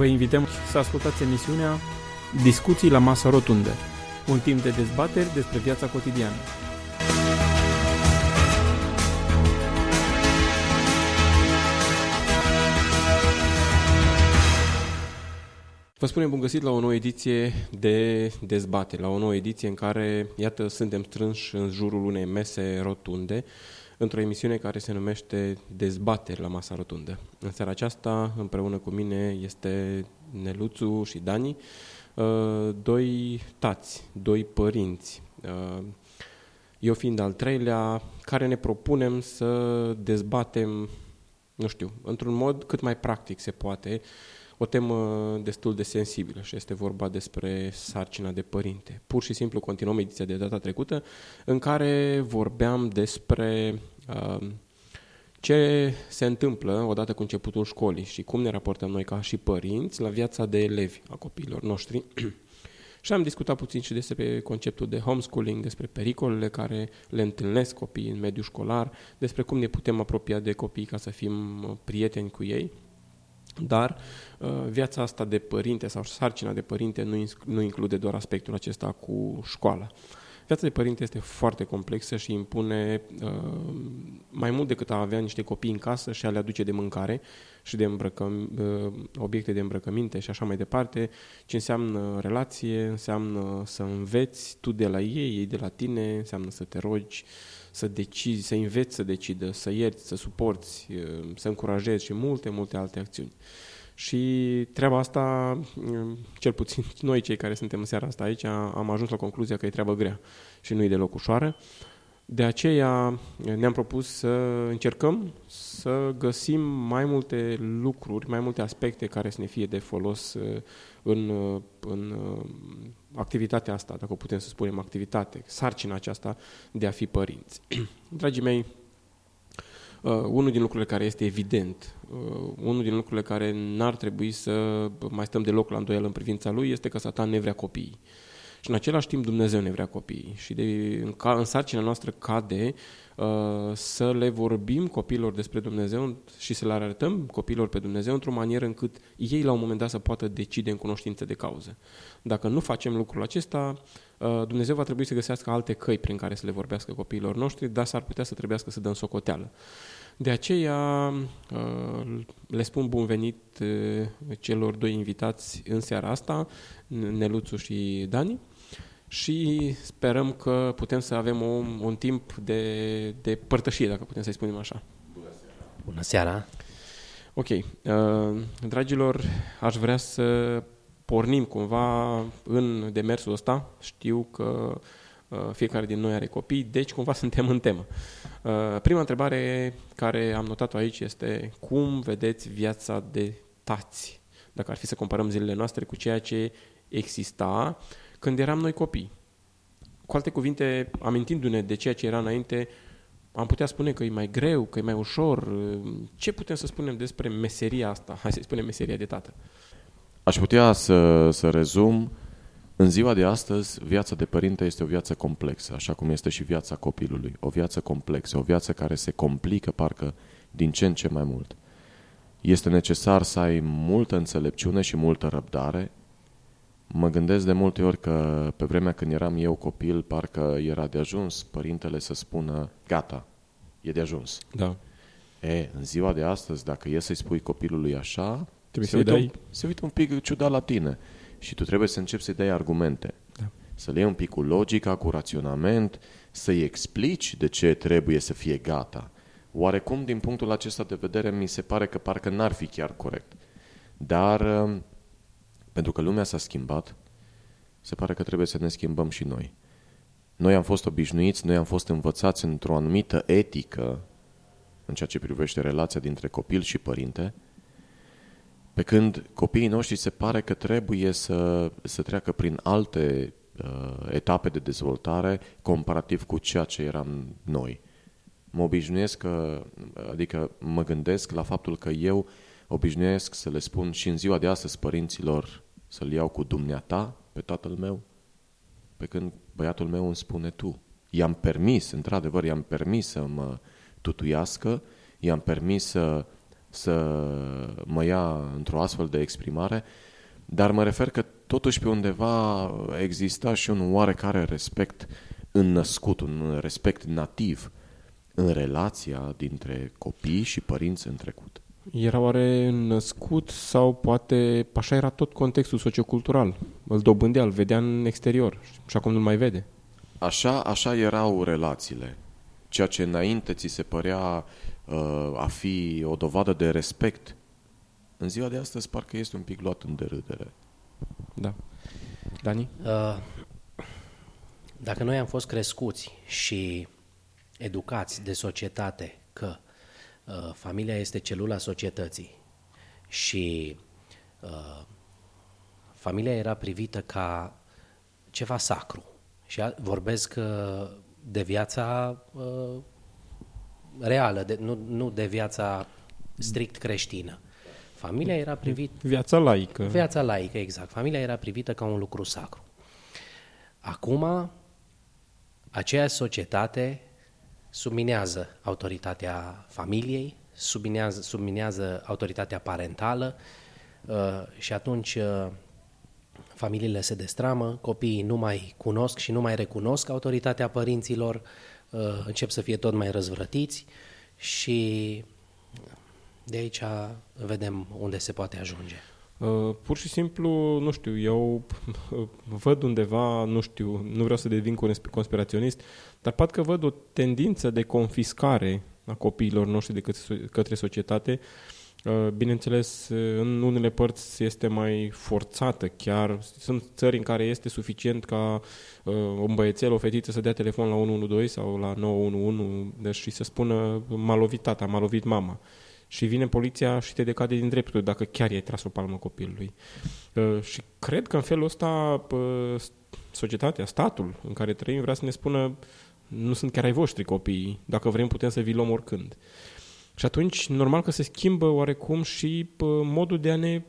Vă invităm să ascultați emisiunea Discuții la masă rotundă, un timp de dezbateri despre viața cotidiană. Vă spunem bun găsit la o nouă ediție de dezbatere, la o nouă ediție în care, iată, suntem strânși în jurul unei mese rotunde, într-o emisiune care se numește Dezbateri la masa rotundă. În seara aceasta, împreună cu mine, este Neluțu și Dani, uh, doi tați, doi părinți, uh, eu fiind al treilea, care ne propunem să dezbatem, nu știu, într-un mod cât mai practic se poate, o temă destul de sensibilă și este vorba despre sarcina de părinte. Pur și simplu continuăm ediția de data trecută în care vorbeam despre uh, ce se întâmplă odată cu începutul școlii și cum ne raportăm noi ca și părinți la viața de elevi a copiilor noștri. și am discutat puțin și despre conceptul de homeschooling, despre pericolele care le întâlnesc copiii în mediul școlar, despre cum ne putem apropia de copii ca să fim prieteni cu ei. Dar uh, viața asta de părinte sau sarcina de părinte nu, nu include doar aspectul acesta cu școala. Viața de părinte este foarte complexă și impune uh, mai mult decât a avea niște copii în casă și a le aduce de mâncare și de îmbrăcăm, uh, obiecte de îmbrăcăminte și așa mai departe, ce înseamnă relație, înseamnă să înveți tu de la ei, ei de la tine, înseamnă să te rogi, să decizi, să înveți să decidă, să ierți, să suporți, uh, să încurajezi și multe, multe alte acțiuni. Și treaba asta, uh, cel puțin noi cei care suntem în seara asta aici, am ajuns la concluzia că e treabă grea și nu e deloc ușoară. De aceea ne-am propus să încercăm să găsim mai multe lucruri, mai multe aspecte care să ne fie de folos uh, în, în activitatea asta, dacă putem să spunem activitate, sarcina aceasta de a fi părinți. Dragii mei, uh, unul din lucrurile care este evident, uh, unul din lucrurile care n-ar trebui să mai stăm deloc la îndoială în privința lui este că Satan ne vrea copiii. Și în același timp Dumnezeu ne vrea copiii. Și de, în, în sarcina noastră cade uh, să le vorbim copiilor despre Dumnezeu și să le arătăm copiilor pe Dumnezeu într-o manieră încât ei la un moment dat să poată decide în cunoștință de cauză. Dacă nu facem lucrul acesta, uh, Dumnezeu va trebui să găsească alte căi prin care să le vorbească copiilor noștri, dar s-ar putea să trebuiască să dăm socoteală. De aceea uh, le spun bun venit uh, celor doi invitați în seara asta, Neluțu și Dani și sperăm că putem să avem un, un timp de, de părtășie, dacă putem să-i spunem așa. Bună seara! Bună seara! Ok. Uh, dragilor, aș vrea să pornim cumva în demersul ăsta. Știu că uh, fiecare din noi are copii, deci cumva suntem în temă. Uh, prima întrebare care am notat-o aici este cum vedeți viața de tați? Dacă ar fi să comparăm zilele noastre cu ceea ce exista când eram noi copii. Cu alte cuvinte, amintindu-ne de ceea ce era înainte, am putea spune că e mai greu, că e mai ușor. Ce putem să spunem despre meseria asta? Hai să spunem meseria de tată. Aș putea să, să rezum. În ziua de astăzi, viața de părinte este o viață complexă, așa cum este și viața copilului. O viață complexă, o viață care se complică parcă din ce în ce mai mult. Este necesar să ai multă înțelepciune și multă răbdare, Mă gândesc de multe ori că pe vremea când eram eu copil, parcă era de ajuns părintele să spună, gata, e de ajuns. Da. E, în ziua de astăzi, dacă e să-i spui copilului așa, trebuie se, uită dai... un, se uită un pic ciudat la tine și tu trebuie să începi să-i dai argumente. Da. Să le iei un pic cu logica, cu raționament, să-i explici de ce trebuie să fie gata. Oarecum, din punctul acesta de vedere, mi se pare că parcă n-ar fi chiar corect. Dar pentru că lumea s-a schimbat, se pare că trebuie să ne schimbăm și noi. Noi am fost obișnuiți, noi am fost învățați într-o anumită etică în ceea ce privește relația dintre copil și părinte, pe când copiii noștri se pare că trebuie să, să treacă prin alte uh, etape de dezvoltare comparativ cu ceea ce eram noi. Mă obișnuiesc că, adică mă gândesc la faptul că eu obișnuiesc să le spun și în ziua de astăzi părinților să-l iau cu dumneata pe tatăl meu, pe când băiatul meu îmi spune tu. I-am permis, într-adevăr, i-am permis să mă tutuiască, i-am permis să să mă ia într-o astfel de exprimare, dar mă refer că totuși pe undeva exista și un oarecare respect înnăscut, un respect nativ în relația dintre copii și părinți în trecut. Era oare născut sau poate așa era tot contextul sociocultural? Îl dobândea, îl vedea în exterior și acum nu mai vede. Așa, așa erau relațiile. Ceea ce înainte ți se părea uh, a fi o dovadă de respect, în ziua de astăzi parcă este un pic luat în derâdere. Da. Dani? Uh, dacă noi am fost crescuți și educați de societate că uh, familia este celula societății și uh, familia era privită ca ceva sacru și a, vorbesc uh, de viața uh, reală, de, nu, nu de viața strict creștină. Familia era privită... Viața laică. Viața laică, exact. Familia era privită ca un lucru sacru. Acum, aceeași societate subminează autoritatea familiei, subminează, subminează autoritatea parentală uh, și atunci uh, familiile se destramă, copiii nu mai cunosc și nu mai recunosc autoritatea părinților, uh, încep să fie tot mai răzvrătiți și de aici vedem unde se poate ajunge. Uh, pur și simplu, nu știu, eu văd undeva, nu știu, nu vreau să devin conspiraționist, dar poate că văd o tendință de confiscare a copiilor noștri de către, către societate. Uh, bineînțeles, în unele părți este mai forțată chiar. Sunt țări în care este suficient ca uh, un băiețel, o fetiță să dea telefon la 112 sau la 911 deci și să spună m-a lovit tata, m-a lovit mama și vine poliția și te decade din dreptul dacă chiar i-ai tras o palmă copilului. Uh, și cred că în felul ăsta uh, societatea, statul în care trăim vrea să ne spună nu sunt chiar ai voștri copiii, dacă vrem putem să vi luăm oricând. Și atunci, normal că se schimbă oarecum și uh, modul de a ne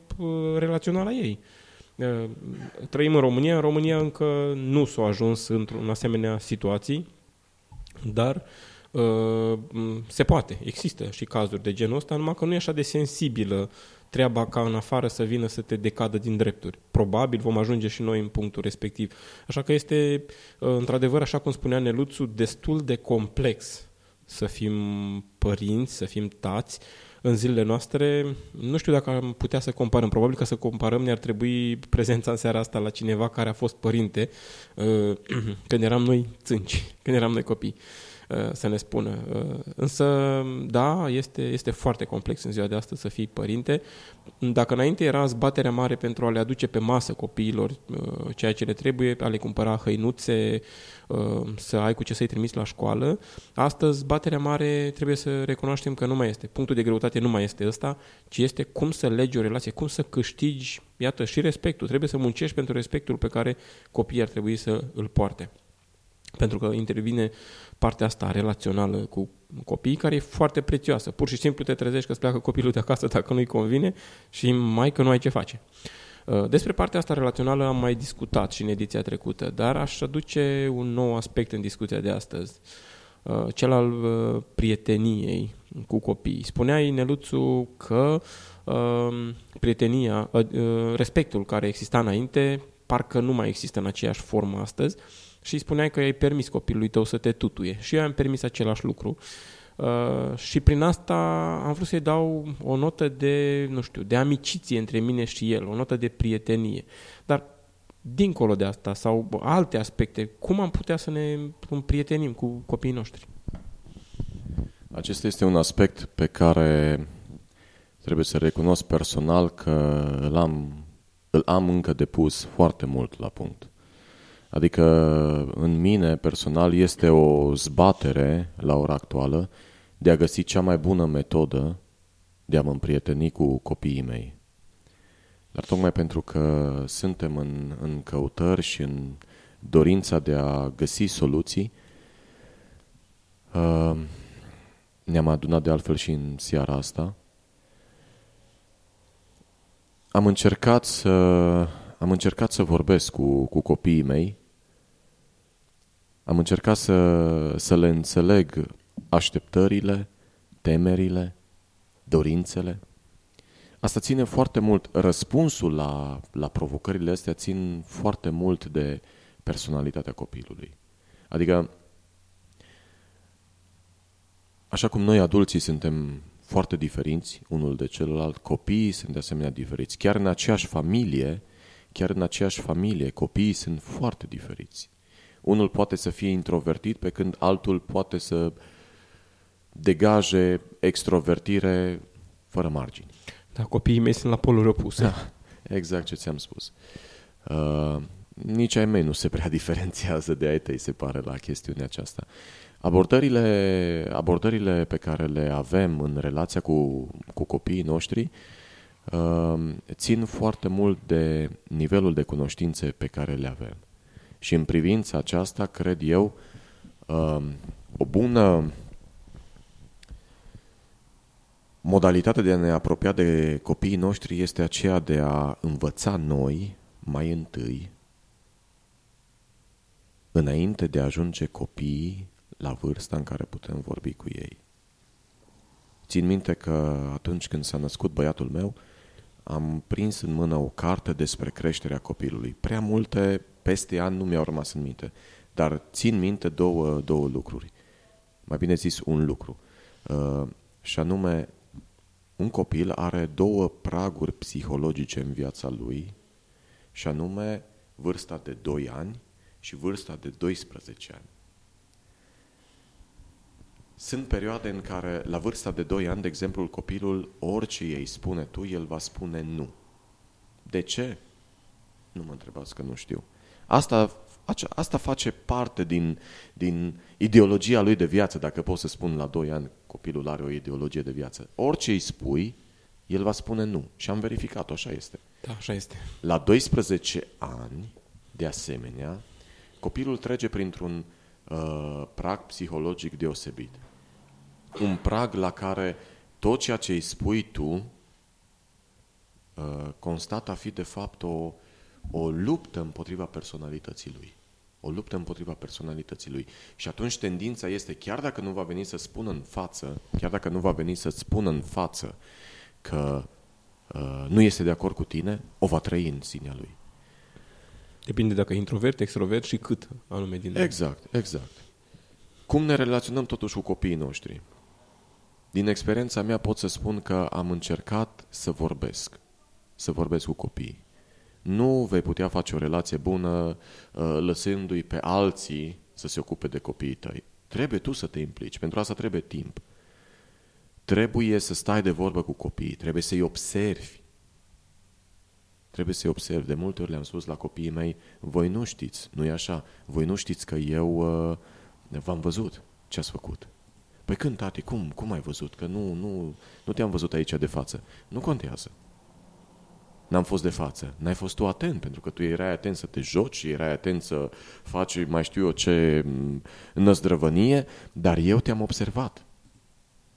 relaționa la ei. Trăim în România, în România încă nu s-a ajuns într-un asemenea situații, dar uh, Uh, se poate, există și cazuri de genul ăsta, numai că nu e așa de sensibilă treaba ca în afară să vină să te decadă din drepturi. Probabil vom ajunge și noi în punctul respectiv. Așa că este, uh, într-adevăr, așa cum spunea Neluțu, destul de complex să fim părinți, să fim tați, în zilele noastre, nu știu dacă am putea să comparăm. Probabil că să comparăm ne-ar trebui prezența în seara asta la cineva care a fost părinte uh, când eram noi țânci, când eram noi copii. Uh, să ne spună. Uh, însă, da, este, este foarte complex în ziua de astăzi să fii părinte. Dacă înainte era zbaterea mare pentru a le aduce pe masă copiilor uh, ceea ce le trebuie, a le cumpăra hăinuțe, să ai cu ce să-i trimiți la școală, astăzi zbaterea mare trebuie să recunoaștem că nu mai este. Punctul de greutate nu mai este ăsta, ci este cum să legi o relație, cum să câștigi, iată, și respectul. Trebuie să muncești pentru respectul pe care copiii ar trebui să îl poarte. Pentru că intervine partea asta relațională cu copiii, care e foarte prețioasă. Pur și simplu te trezești că îți pleacă copilul de acasă dacă nu-i convine și mai că nu ai ce face. Uh, despre partea asta relațională am mai discutat și în ediția trecută, dar aș aduce un nou aspect în discuția de astăzi, uh, cel al uh, prieteniei cu copiii. Spunea Ineluțu că prietenia, respectul care exista înainte, parcă nu mai există în aceeași formă astăzi și spuneai că ai permis copilului tău să te tutuie. Și eu am permis același lucru. Uh, și prin asta am vrut să-i dau o notă de, nu știu, de amiciție între mine și el, o notă de prietenie. Dar dincolo de asta sau alte aspecte, cum am putea să ne împrietenim cu copiii noștri? Acesta este un aspect pe care trebuie să recunosc personal că îl am, îl am încă depus foarte mult la punct. Adică în mine personal este o zbatere la ora actuală de a găsi cea mai bună metodă de a mă împrieteni cu copiii mei. Dar tocmai pentru că suntem în, în căutări și în dorința de a găsi soluții, uh, ne-am adunat de altfel și în seara asta. Am încercat să, am încercat să vorbesc cu, cu copiii mei am încercat să, să le înțeleg așteptările, temerile, dorințele. Asta ține foarte mult, răspunsul la, la provocările astea țin foarte mult de personalitatea copilului. Adică, așa cum noi adulții suntem foarte diferiți unul de celălalt, copiii sunt de asemenea diferiți. Chiar în aceeași familie, chiar în aceeași familie, copiii sunt foarte diferiți. Unul poate să fie introvertit, pe când altul poate să degaje extrovertire fără margini. Da, copiii mei sunt la poluri opuse. Da, exact ce ți-am spus. Uh, nici ai mei nu se prea diferențiază de ai tăi, se pare, la chestiunea aceasta. Abordările, abordările pe care le avem în relația cu, cu copiii noștri uh, țin foarte mult de nivelul de cunoștințe pe care le avem. Și în privința aceasta, cred eu, uh, o bună modalitate de a ne apropia de copiii noștri este aceea de a învăța noi, mai întâi, înainte de a ajunge copiii la vârsta în care putem vorbi cu ei. Țin minte că atunci când s-a născut băiatul meu, am prins în mână o carte despre creșterea copilului. Prea multe, peste ani, nu mi-au rămas în minte, dar țin minte două, două lucruri. Mai bine zis, un lucru. Uh, și anume, un copil are două praguri psihologice în viața lui, și anume vârsta de 2 ani și vârsta de 12 ani. Sunt perioade în care, la vârsta de 2 ani, de exemplu, copilul, orice ei spune tu, el va spune nu. De ce? Nu mă întrebați că nu știu. Asta, asta face parte din, din ideologia lui de viață, dacă pot să spun la 2 ani, copilul are o ideologie de viață. Orice îi spui, el va spune nu. Și am verificat-o, așa este. Da, așa este. La 12 ani, de asemenea, copilul trece printr-un uh, prag psihologic deosebit un prag la care tot ceea ce îi spui tu uh, constată a fi de fapt o, o luptă împotriva personalității lui. O luptă împotriva personalității lui. Și atunci tendința este, chiar dacă nu va veni să spună în față, chiar dacă nu va veni să spună în față că uh, nu este de acord cu tine, o va trăi în sinea lui. Depinde dacă e introvert, extrovert și cât anume din Exact, exact. Cum ne relaționăm totuși cu copiii noștri? Din experiența mea pot să spun că am încercat să vorbesc, să vorbesc cu copiii. Nu vei putea face o relație bună uh, lăsându-i pe alții să se ocupe de copiii tăi. Trebuie tu să te implici, pentru asta trebuie timp. Trebuie să stai de vorbă cu copiii, trebuie să-i observi. Trebuie să-i observi. De multe ori le-am spus la copiii mei, voi nu știți, nu e așa, voi nu știți că eu uh, v-am văzut ce ați făcut. Păi când, tati, cum? Cum ai văzut? Că nu, nu, nu te-am văzut aici de față. Nu contează. N-am fost de față. N-ai fost tu atent, pentru că tu erai atent să te joci, erai atent să faci mai știu eu ce mm, năzdrăvănie, dar eu te-am observat.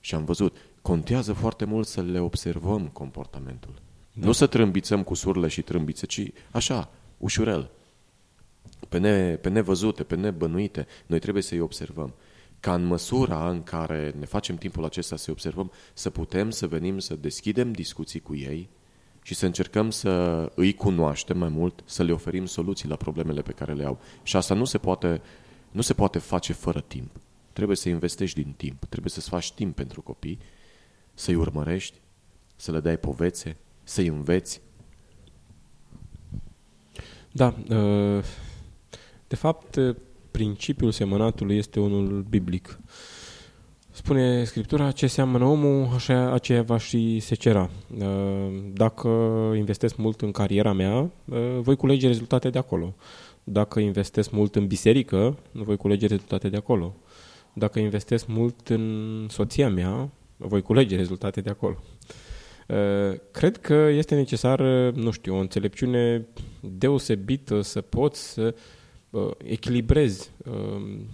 Și am văzut. Contează foarte mult să le observăm comportamentul. Da. Nu să trâmbițăm cu surle și trâmbițe, ci așa, ușurel. Pe, ne, pe nevăzute, pe nebănuite, noi trebuie să-i observăm ca în măsura în care ne facem timpul acesta să observăm, să putem să venim să deschidem discuții cu ei și să încercăm să îi cunoaștem mai mult, să le oferim soluții la problemele pe care le au. Și asta nu se poate, nu se poate face fără timp. Trebuie să investești din timp, trebuie să-ți faci timp pentru copii, să-i urmărești, să le dai povețe, să-i înveți. Da, uh, de fapt, principiul semănatului este unul biblic. Spune Scriptura, ce seamănă omul, așa aceea va și secera. Uh, dacă investesc mult în cariera mea, uh, voi culege rezultate de acolo. Dacă investesc mult în biserică, voi culege rezultate de acolo. Dacă investesc mult în soția mea, voi culege rezultate de acolo. Uh, cred că este necesar, nu știu, o înțelepciune deosebită să poți să echilibrezi um,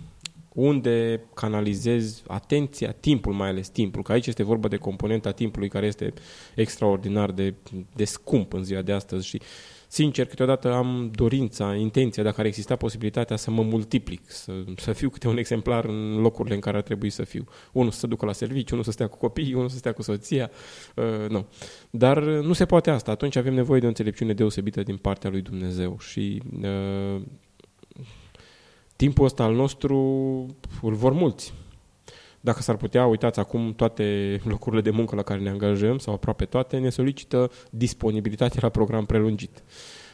unde canalizezi atenția, timpul mai ales timpul, că aici este vorba de componenta timpului care este extraordinar de, de scump în ziua de astăzi și sincer, câteodată am dorința, intenția, dacă ar exista posibilitatea să mă multiplic, să, să fiu câte un exemplar în locurile în care ar trebui să fiu. Unul să se ducă la serviciu, unul să stea cu copiii, unul să stea cu soția. Uh, nu. Dar nu se poate asta. Atunci avem nevoie de o înțelepciune deosebită din partea lui Dumnezeu și uh, timpul ăsta al nostru îl vor mulți. Dacă s-ar putea, uitați acum toate locurile de muncă la care ne angajăm, sau aproape toate, ne solicită disponibilitatea la program prelungit.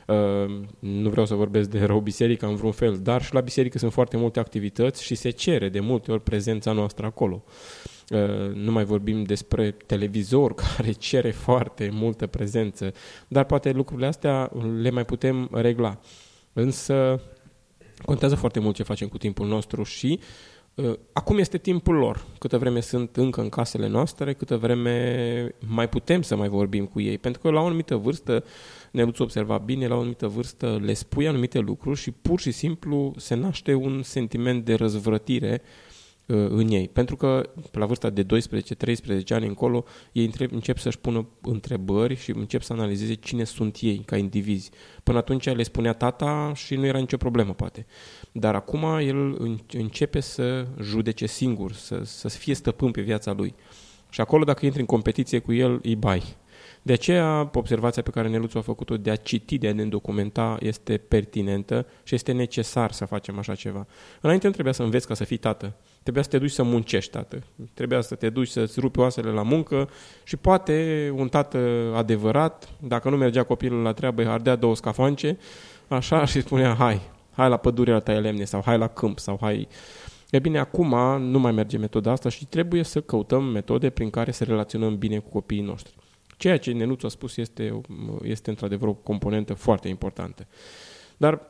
Uh, nu vreau să vorbesc de rău biserica în vreun fel, dar și la biserică sunt foarte multe activități și se cere de multe ori prezența noastră acolo. Uh, nu mai vorbim despre televizor care cere foarte multă prezență, dar poate lucrurile astea le mai putem regla. Însă contează foarte mult ce facem cu timpul nostru și uh, acum este timpul lor. Câtă vreme sunt încă în casele noastre, câtă vreme mai putem să mai vorbim cu ei. Pentru că la o anumită vârstă, ne puteți observa bine, la o anumită vârstă le spui anumite lucruri și pur și simplu se naște un sentiment de răzvrătire uh, Uh, în ei. Pentru că la vârsta de 12-13 ani încolo, ei încep să-și pună întrebări și încep să analizeze cine sunt ei ca indivizi. Până atunci le spunea tata și nu era nicio problemă, poate. Dar acum el începe să judece singur, să, să fie stăpân pe viața lui. Și acolo, dacă intri în competiție cu el, îi bai. De aceea, observația pe care Neluțu a făcut-o de a citi, de a ne documenta, este pertinentă și este necesar să facem așa ceva. Înainte nu trebuia să înveți ca să fii tată. Trebuia să te duci să muncești, tată. Trebuia să te duci să-ți rupi oasele la muncă și poate un tată adevărat, dacă nu mergea copilul la treabă, îi ardea două scafance, așa și spunea, hai, hai la pădure la tăia lemne sau hai la câmp sau hai... E bine, acum nu mai merge metoda asta și trebuie să căutăm metode prin care să relaționăm bine cu copiii noștri. Ceea ce Nenuț a spus este, este într-adevăr o componentă foarte importantă. Dar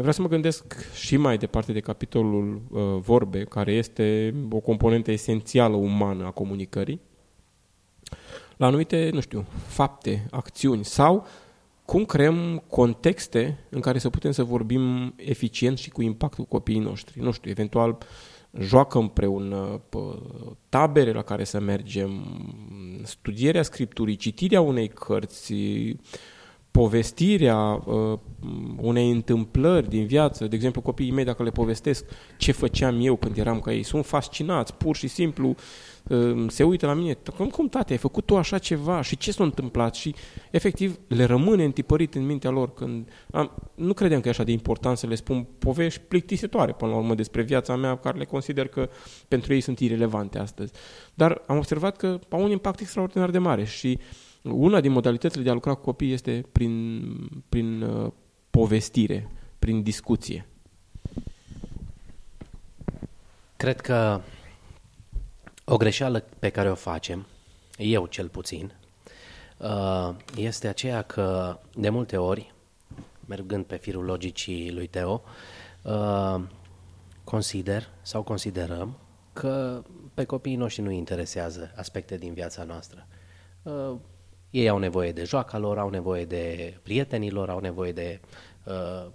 vreau să mă gândesc și mai departe de capitolul uh, vorbe, care este o componentă esențială umană a comunicării, la anumite, nu știu, fapte, acțiuni sau cum creăm contexte în care să putem să vorbim eficient și cu impact cu copiii noștri. Nu știu, eventual uh, joacă împreună, tabere la care să mergem, studierea scripturii, citirea unei cărți, povestirea uh, unei întâmplări din viață, de exemplu copiii mei dacă le povestesc ce făceam eu când eram ca ei, sunt fascinați, pur și simplu uh, se uită la mine, cum, cum tate, ai făcut tu așa ceva și ce s-a întâmplat și efectiv le rămâne întipărit în mintea lor când am, nu credeam că e așa de important să le spun povești plictisitoare până la urmă despre viața mea care le consider că pentru ei sunt irelevante astăzi. Dar am observat că au un impact extraordinar de mare și uh, una din modalitățile de a lucra cu copii este prin, prin uh, povestire, prin discuție. Cred că o greșeală pe care o facem, eu cel puțin, uh, este aceea că de multe ori, mergând pe firul logicii lui Teo, uh, consider sau considerăm că pe copiii noștri nu interesează aspecte din viața noastră. Uh, ei au nevoie de joaca lor, au nevoie de prietenilor, au nevoie de uh,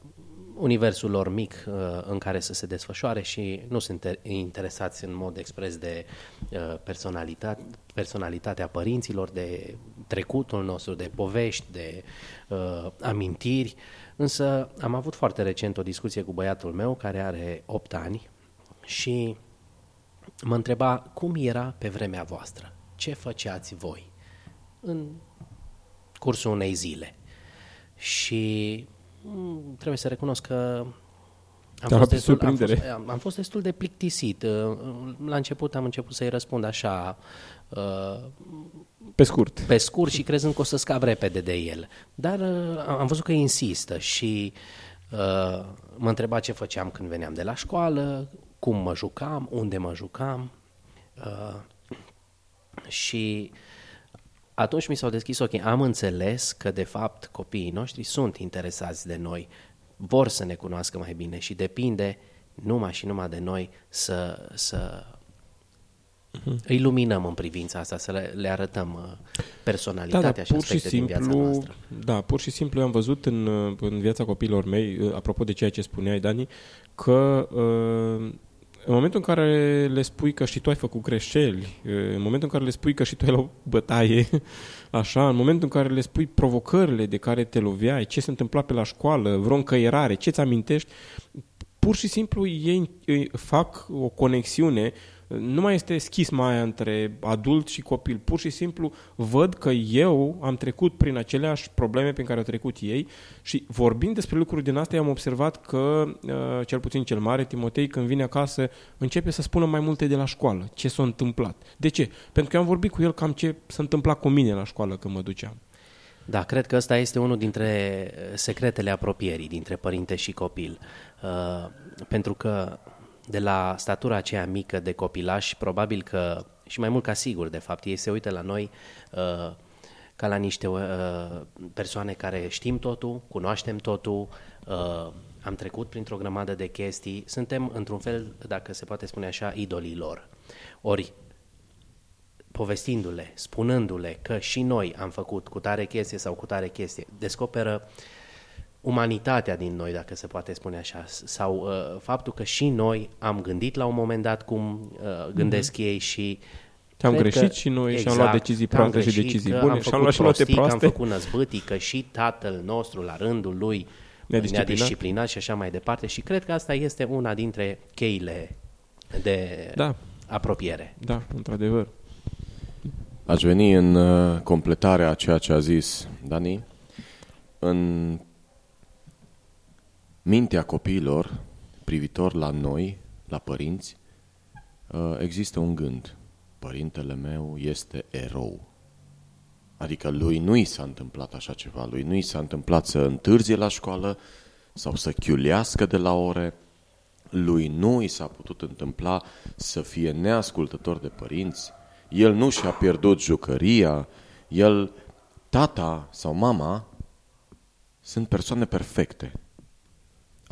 universul lor mic uh, în care să se desfășoare și nu sunt interesați în mod expres de uh, personalitate, personalitatea părinților, de trecutul nostru, de povești, de uh, amintiri. Însă am avut foarte recent o discuție cu băiatul meu care are 8 ani și mă întreba cum era pe vremea voastră, ce făceați voi în cursul unei zile. Și mm, trebuie să recunosc că am fost, destul, am, fost, am fost destul de plictisit. Uh, la început am început să-i răspund așa... Uh, pe scurt. Pe scurt și crezând că o să scap repede de el. Dar uh, am văzut că insistă și mă întreba ce făceam când veneam de la școală, cum mă jucam, unde mă jucam. și atunci mi s-au deschis ochii. Am înțeles că, de fapt, copiii noștri sunt interesați de noi, vor să ne cunoască mai bine și depinde numai și numai de noi să, să uh-huh. îi luminăm în privința asta, să le, le arătăm uh, personalitatea da, da, și aspecte și simplu, din viața noastră. Da, pur și simplu am văzut în, în viața copiilor mei, uh, apropo de ceea ce spuneai, Dani, că uh, în momentul în care le spui că și tu ai făcut greșeli, în momentul în care le spui că și tu ai luat bătaie, așa, în momentul în care le spui provocările de care te loveai, ce se întâmpla pe la școală, vreo încăierare, ce ți amintești, pur și simplu ei fac o conexiune nu mai este schisma aia între adult și copil. Pur și simplu văd că eu am trecut prin aceleași probleme prin care au trecut ei și vorbind despre lucruri din astea am observat că, uh, cel puțin cel mare, Timotei, când vine acasă, începe să spună mai multe de la școală, ce s-a întâmplat. De ce? Pentru că am vorbit cu el cam ce s-a întâmplat cu mine la școală când mă duceam. Da, cred că ăsta este unul dintre secretele apropierii dintre părinte și copil. Uh, pentru că de la statura aceea mică de copilaș, probabil că, și mai mult ca sigur, de fapt, ei se uită la noi uh, ca la niște uh, persoane care știm totul, cunoaștem totul, uh, am trecut printr-o grămadă de chestii, suntem, într-un fel, dacă se poate spune așa, idolii lor. Ori, povestindu-le, spunându-le că și noi am făcut cu tare chestie sau cu tare chestie, descoperă uh, umanitatea din noi, dacă se poate spune așa, sau uh, faptul că și noi am gândit la un moment dat cum uh, gândesc mm-hmm. ei și am greșit că, și noi exact, și am luat exact, decizii proaste și decizii bune și am luat și luate proaste. am făcut năzbâtii, că și tatăl nostru la rândul lui ne-a disciplinat. ne-a disciplinat și așa mai departe și cred că asta este una dintre cheile de da. apropiere. Da, într-adevăr. Aș veni în uh, completarea a ceea ce a zis Dani. În mintea copiilor privitor la noi, la părinți, uh, există un gând. Părintele meu este erou. Adică lui nu i s-a întâmplat așa ceva, lui nu i s-a întâmplat să întârzie la școală sau să chiulească de la ore, lui nu i s-a putut întâmpla să fie neascultător de părinți, el nu și-a pierdut jucăria, el, tata sau mama sunt persoane perfecte,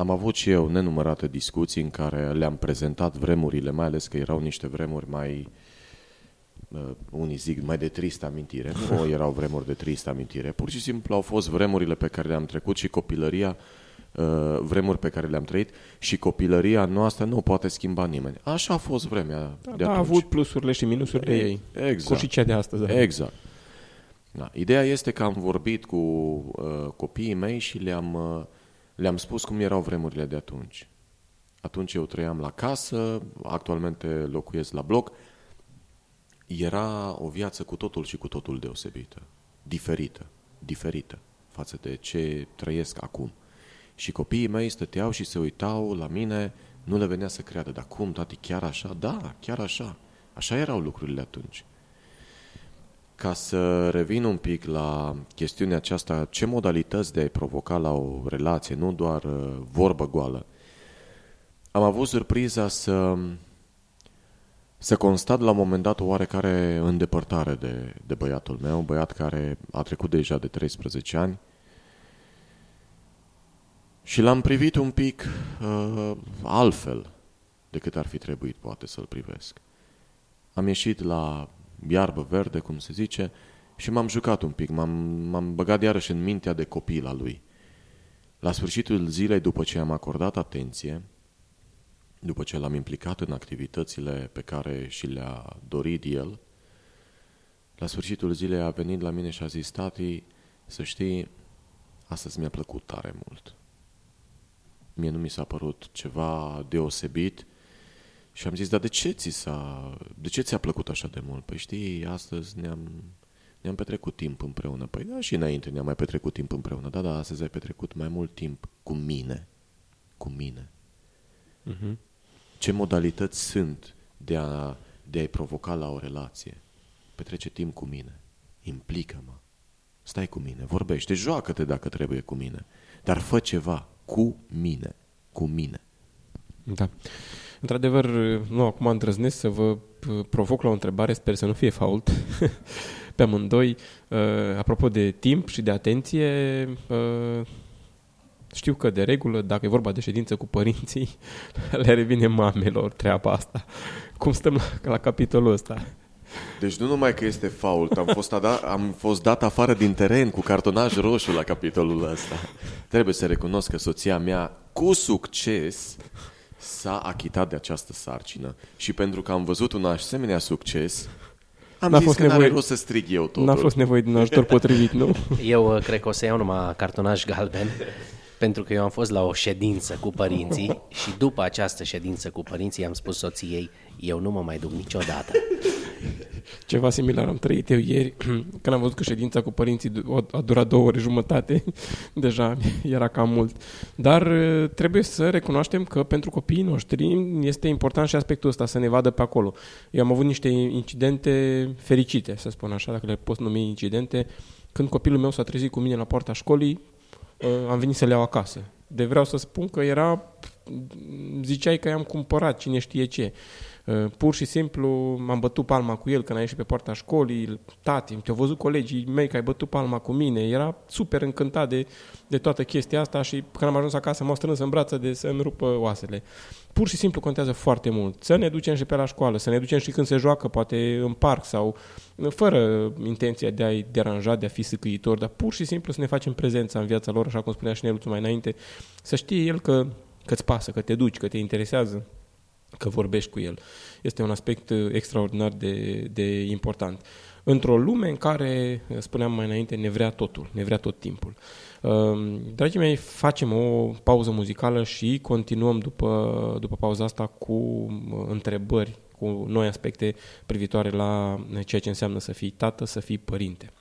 am avut și eu nenumărate discuții în care le-am prezentat vremurile, mai ales că erau niște vremuri mai, uh, unii zic, mai de tristă amintire. Nu erau vremuri de tristă amintire, pur și simplu au fost vremurile pe care le-am trecut și copilăria, uh, vremuri pe care le-am trăit și copilăria noastră nu poate schimba nimeni. Așa a fost vremea da, de da, atunci. A avut plusurile și minusurile e, ei, exact. cu și cea de astăzi. Da. Exact. Da. Ideea este că am vorbit cu uh, copiii mei și le-am... Uh, le-am spus cum erau vremurile de atunci. Atunci eu trăiam la casă, actualmente locuiesc la bloc. Era o viață cu totul și cu totul deosebită, diferită, diferită față de ce trăiesc acum. Și copiii mei stăteau și se uitau la mine, nu le venea să creadă, dar cum, tati, chiar așa? Da, chiar așa. Așa erau lucrurile atunci. Ca să revin un pic la chestiunea aceasta, ce modalități de a-i provoca la o relație, nu doar uh, vorbă goală. Am avut surpriza să, să constat la un moment dat o oarecare îndepărtare de, de băiatul meu, un băiat care a trecut deja de 13 ani, și l-am privit un pic uh, altfel decât ar fi trebuit, poate, să-l privesc. Am ieșit la iarbă verde, cum se zice, și m-am jucat un pic, m-am, m-am băgat iarăși în mintea de copil a lui. La sfârșitul zilei, după ce am acordat atenție, după ce l-am implicat în activitățile pe care și le-a dorit el, la sfârșitul zilei a venit la mine și a zis, tati, să știi, astăzi mi-a plăcut tare mult. Mie nu mi s-a părut ceva deosebit, și am zis, dar de ce ți s-a, de ce ți-a plăcut așa de mult? Păi știi, astăzi ne-am, ne-am petrecut timp împreună. Păi da, și înainte ne-am mai petrecut timp împreună. Da, da, astăzi ai petrecut mai mult timp cu mine. Cu mine. Uh-huh. Ce modalități sunt de, a, de a-i provoca la o relație? Petrece timp cu mine. Implică-mă. Stai cu mine, vorbește, joacă-te dacă trebuie cu mine. Dar fă ceva cu mine. Cu mine. Da. Într-adevăr, nu, acum îndrăznesc să vă provoc la o întrebare, sper să nu fie fault, pe amândoi. Uh, apropo de timp și de atenție, uh, știu că de regulă, dacă e vorba de ședință cu părinții, le revine mamelor treaba asta. Cum stăm la, la capitolul ăsta? Deci nu numai că este fault, am fost, ada- am fost dat afară din teren cu cartonaj roșu la capitolul ăsta. Trebuie să recunosc că soția mea, cu succes, s-a achitat de această sarcină și pentru că am văzut un asemenea succes, am N-a zis fost că n-are nevoie- rost să strig eu totul. N-a fost nevoie de un ajutor potrivit, nu? Eu uh, cred că o să iau numai cartonaj galben, pentru că eu am fost la o ședință cu părinții și după această ședință cu părinții am spus soției, eu nu mă mai duc niciodată. Ceva similar am trăit eu ieri, când am văzut că ședința cu părinții du- a durat două ore jumătate, deja era cam mult. Dar uh, trebuie să recunoaștem că pentru copiii noștri este important și aspectul ăsta, să ne vadă pe acolo. Eu am avut niște incidente fericite, să spun așa, dacă le pot numi incidente, când copilul meu s-a trezit cu mine la poarta școlii, uh, am venit să le iau acasă. De vreau să spun că era, ziceai că i-am cumpărat, cine știe ce. Uh, Pur și simplu m-am bătut palma cu el când a ieșit pe poarta școlii, tati, te-au văzut colegii mei că ai bătut palma cu mine, era super încântat de, de toată chestia asta și când am ajuns acasă m-au strâns în brață de să-mi rupă oasele. Pur și simplu contează foarte mult. Să ne ducem și pe la școală, să ne ducem și când se joacă, poate în parc sau fără intenția de a-i deranja, de a fi sâcâitor, dar pur și simplu să ne facem prezența în viața lor, așa cum spunea și Neluțu mai înainte, să știe el că că-ți pasă, că te duci, că te interesează că vorbești cu el. Este un aspect uh, extraordinar de, de important. Într-o lume în care, uh, spuneam mai înainte, ne vrea totul, ne vrea tot timpul. Um, Dragii mei, facem o pauză muzicală și continuăm după, după pauza asta cu uh, întrebări, cu noi aspecte privitoare la ceea ce înseamnă să fii tată, să fii părinte.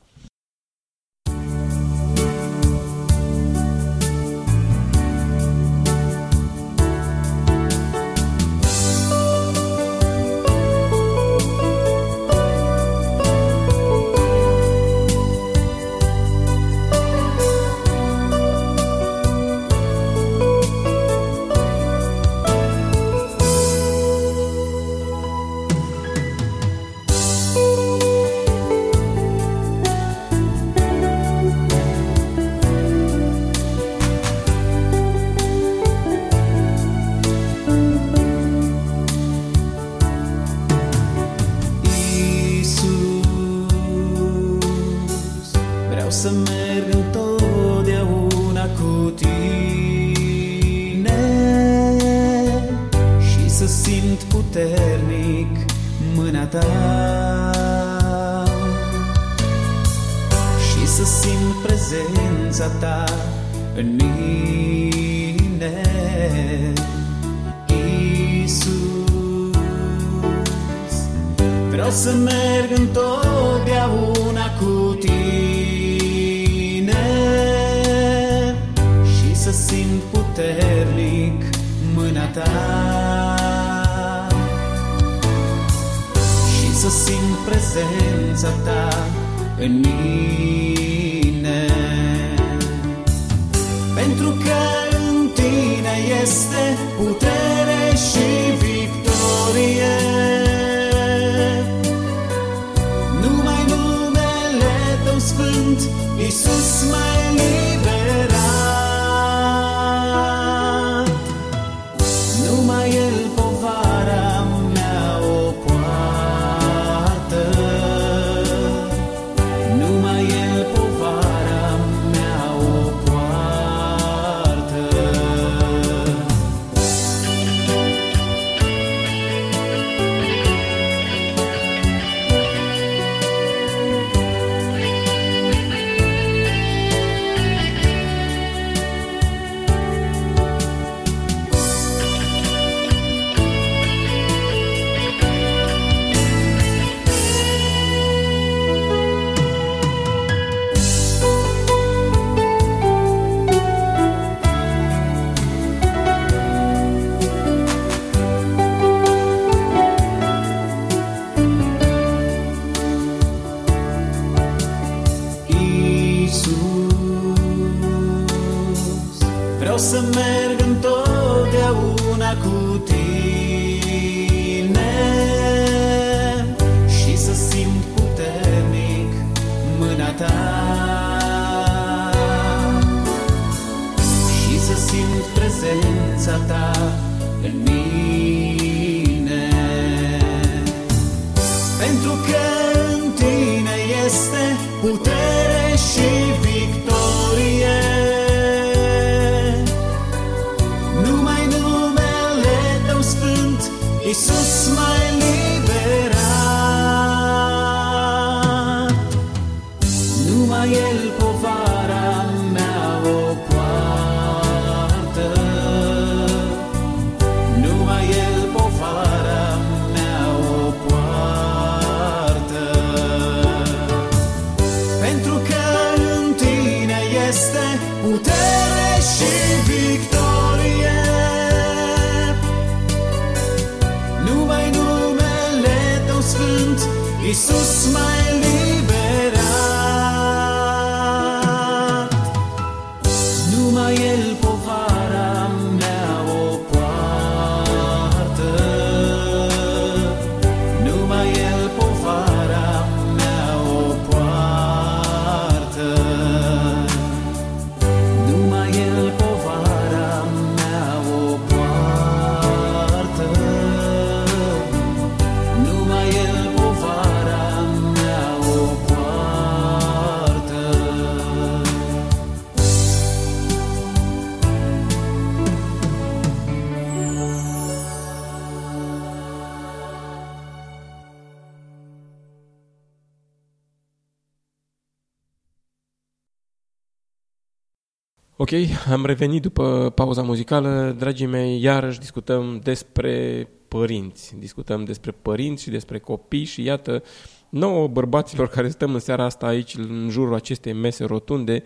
Ok, am revenit după pauza muzicală. Dragii mei, iarăși discutăm despre părinți. Discutăm despre părinți și despre copii și iată, nouă bărbaților care stăm în seara asta aici, în jurul acestei mese rotunde,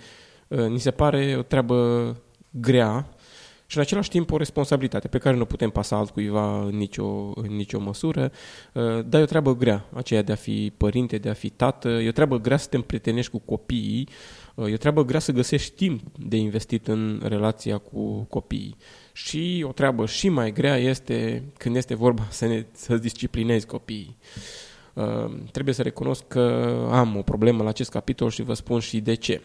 uh, ni se pare o treabă grea și în același timp o responsabilitate pe care nu putem pasa altcuiva în nicio, în nicio măsură, uh, dar e o treabă grea, aceea de a fi părinte, de a fi tată, e o treabă grea să te împrietenești cu copiii, uh, e o treabă grea să găsești timp de investit în relația cu copiii. Și o treabă și mai grea este când este vorba să ne, să disciplinezi copiii. Uh, trebuie să recunosc că am o problemă la acest capitol și vă spun și de ce.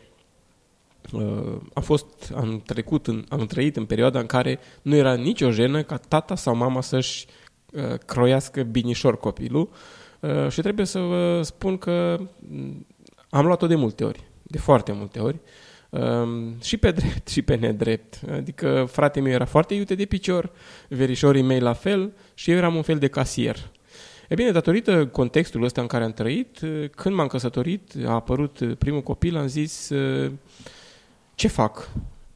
Uh, am fost, am trecut, în, am trăit în perioada în care nu era nicio jenă ca tata sau mama să-și uh, croiască binișor copilul uh, și trebuie să vă spun că mm, am luat-o de multe ori, de foarte multe ori, uh, și pe drept și pe nedrept. Adică fratele meu era foarte iute de picior, verișorii mei la fel și eu eram un fel de casier. E bine, datorită contextului ăsta în care am trăit, uh, când m-am căsătorit, a apărut uh, primul copil, am zis, uh, ce fac?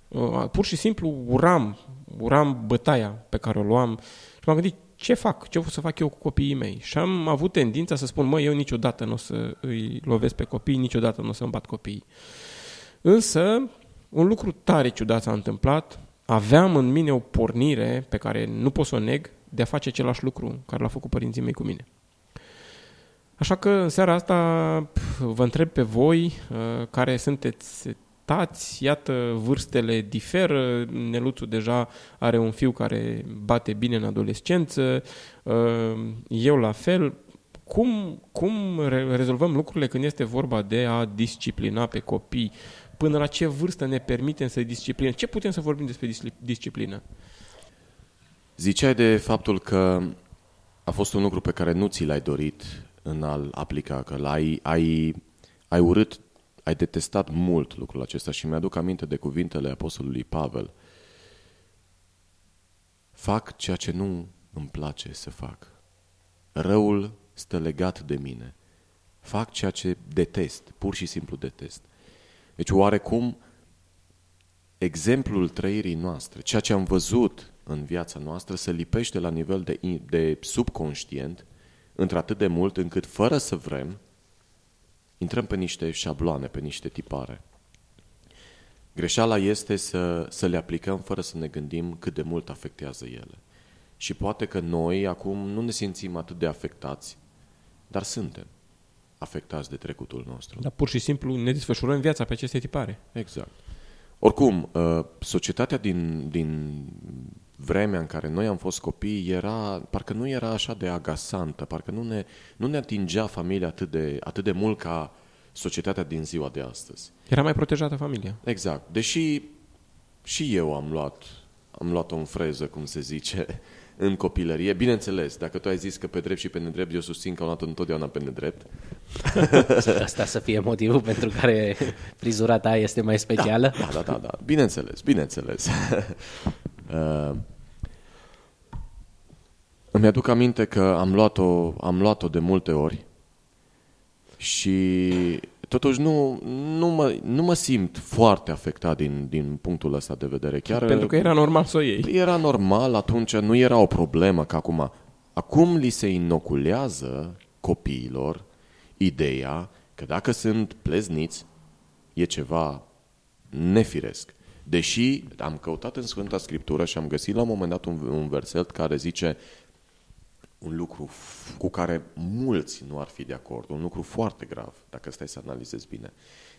Uh, Pur și simplu uram, uram bătaia pe care o luam și m-am gândit, ce fac? Ce o să fac eu cu copiii mei? Și am avut tendința să spun, mă, eu niciodată nu o să îi lovesc pe copii, niciodată nu o să îmi bat copiii. Însă, un lucru tare ciudat s-a întâmplat, aveam în mine o pornire pe care nu pot să o neg de a face același lucru care l-a făcut părinții mei cu mine. Așa că în seara asta pf, vă întreb pe voi uh, care sunteți tați, iată vârstele diferă, Neluțu deja are un fiu care bate bine în adolescență, uh, eu la fel. Cum, cum re- rezolvăm lucrurile când este vorba de a disciplina pe copii? Până la ce vârstă ne permitem să disciplinăm? Ce putem să vorbim despre dis- disciplină? Ziceai de faptul că a fost un lucru pe care nu ți l-ai dorit în a-l aplica, că l-ai, ai, ai urât, ai detestat mult lucrul acesta și mi-aduc aminte de cuvintele apostolului Pavel. Fac ceea ce nu îmi place să fac. Răul stă legat de mine. Fac ceea ce detest, pur și simplu detest. Deci oarecum exemplul trăirii noastre, ceea ce am văzut în viața noastră, se lipește la nivel de, de subconștient într-atât de mult încât, fără să vrem, intrăm pe niște șabloane, pe niște tipare. Greșeala este să, să le aplicăm fără să ne gândim cât de mult afectează ele. Și poate că noi acum nu ne simțim atât de afectați, dar suntem afectați de trecutul nostru. Dar pur și simplu ne desfășurăm viața pe aceste tipare. Exact. Oricum, uh, societatea din, din vremea în care noi am fost copii era, parcă nu era așa de agasantă, parcă nu ne, nu ne atingea familia atât de, atât de mult ca societatea din ziua de astăzi. Era mai protejată familia. Exact. Deși și eu am luat, am luat-o în freză, cum se zice, în copilărie. Bineînțeles, dacă tu ai zis că pe drept și pe nedrept, eu susțin că am luat-o întotdeauna pe nedrept. Asta să fie motivul pentru care frizura ta este mai specială. Da, da, da, da. Bineînțeles, bineînțeles. uh, îmi aduc aminte că am luat-o, am luat-o de multe ori și totuși nu, nu, mă, nu mă simt foarte afectat din, din punctul ăsta de vedere. Chiar, Pentru că era normal să o iei. Era normal, atunci nu era o problemă ca acum. Acum li se inoculează copiilor ideea că dacă sunt plezniți, e ceva nefiresc. Deși am căutat în Sfânta Scriptură și am găsit la un moment dat un, un verset care zice un lucru cu care mulți nu ar fi de acord, un lucru foarte grav, dacă stai să analizezi bine.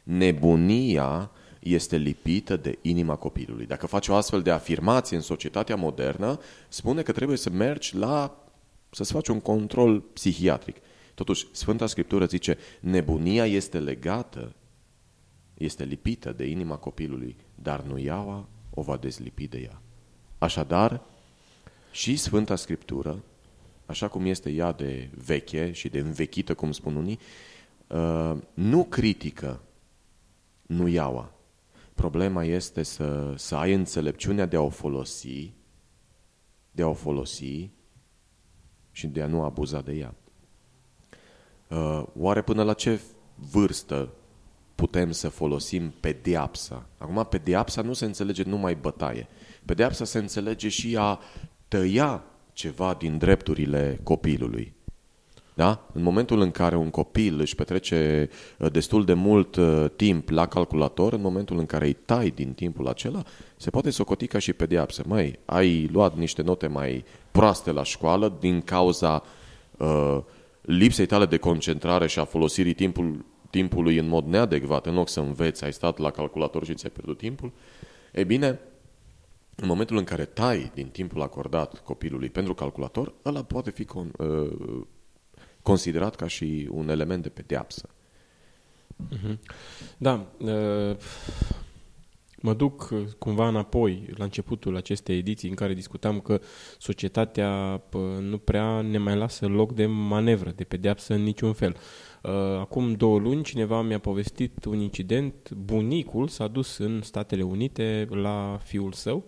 Nebunia este lipită de inima copilului. Dacă faci o astfel de afirmație în societatea modernă, spune că trebuie să mergi la să-ți faci un control psihiatric. Totuși, Sfânta Scriptură zice, nebunia este legată, este lipită de inima copilului, dar nu iaua o va dezlipi de ea. Așadar, și Sfânta Scriptură, așa cum este ea de veche și de învechită, cum spun unii, uh, nu critică nu iaua. Problema este să, să ai înțelepciunea de a o folosi, de a o folosi și de a nu abuza de ea. Uh, oare până la ce vârstă putem să folosim pedeapsa? Acum, pedeapsa nu se înțelege numai bătaie. Pedeapsa se înțelege și a tăia ceva din drepturile copilului. Da? În momentul în care un copil își petrece uh, destul de mult uh, timp la calculator, în momentul în care îi tai din timpul acela, se poate socoti ca și pedeapsă. Măi, ai luat niște note mai proaste la școală din cauza uh, lipsei tale de concentrare și a folosirii timpul, timpului în mod neadecvat, în loc să înveți, ai stat la calculator și ți-ai pierdut timpul. E bine, în momentul în care tai din timpul acordat copilului pentru calculator, ăla poate fi con, uh, considerat ca și un element de pedeapsă. Uh-huh. Da. Uh, mă duc uh, cumva înapoi la începutul acestei ediții în care discutam că societatea nu prea ne mai lasă loc de manevră, de pedeapsă în niciun fel. Uh, acum două luni cineva mi-a povestit un incident, bunicul s-a dus în Statele Unite la fiul său,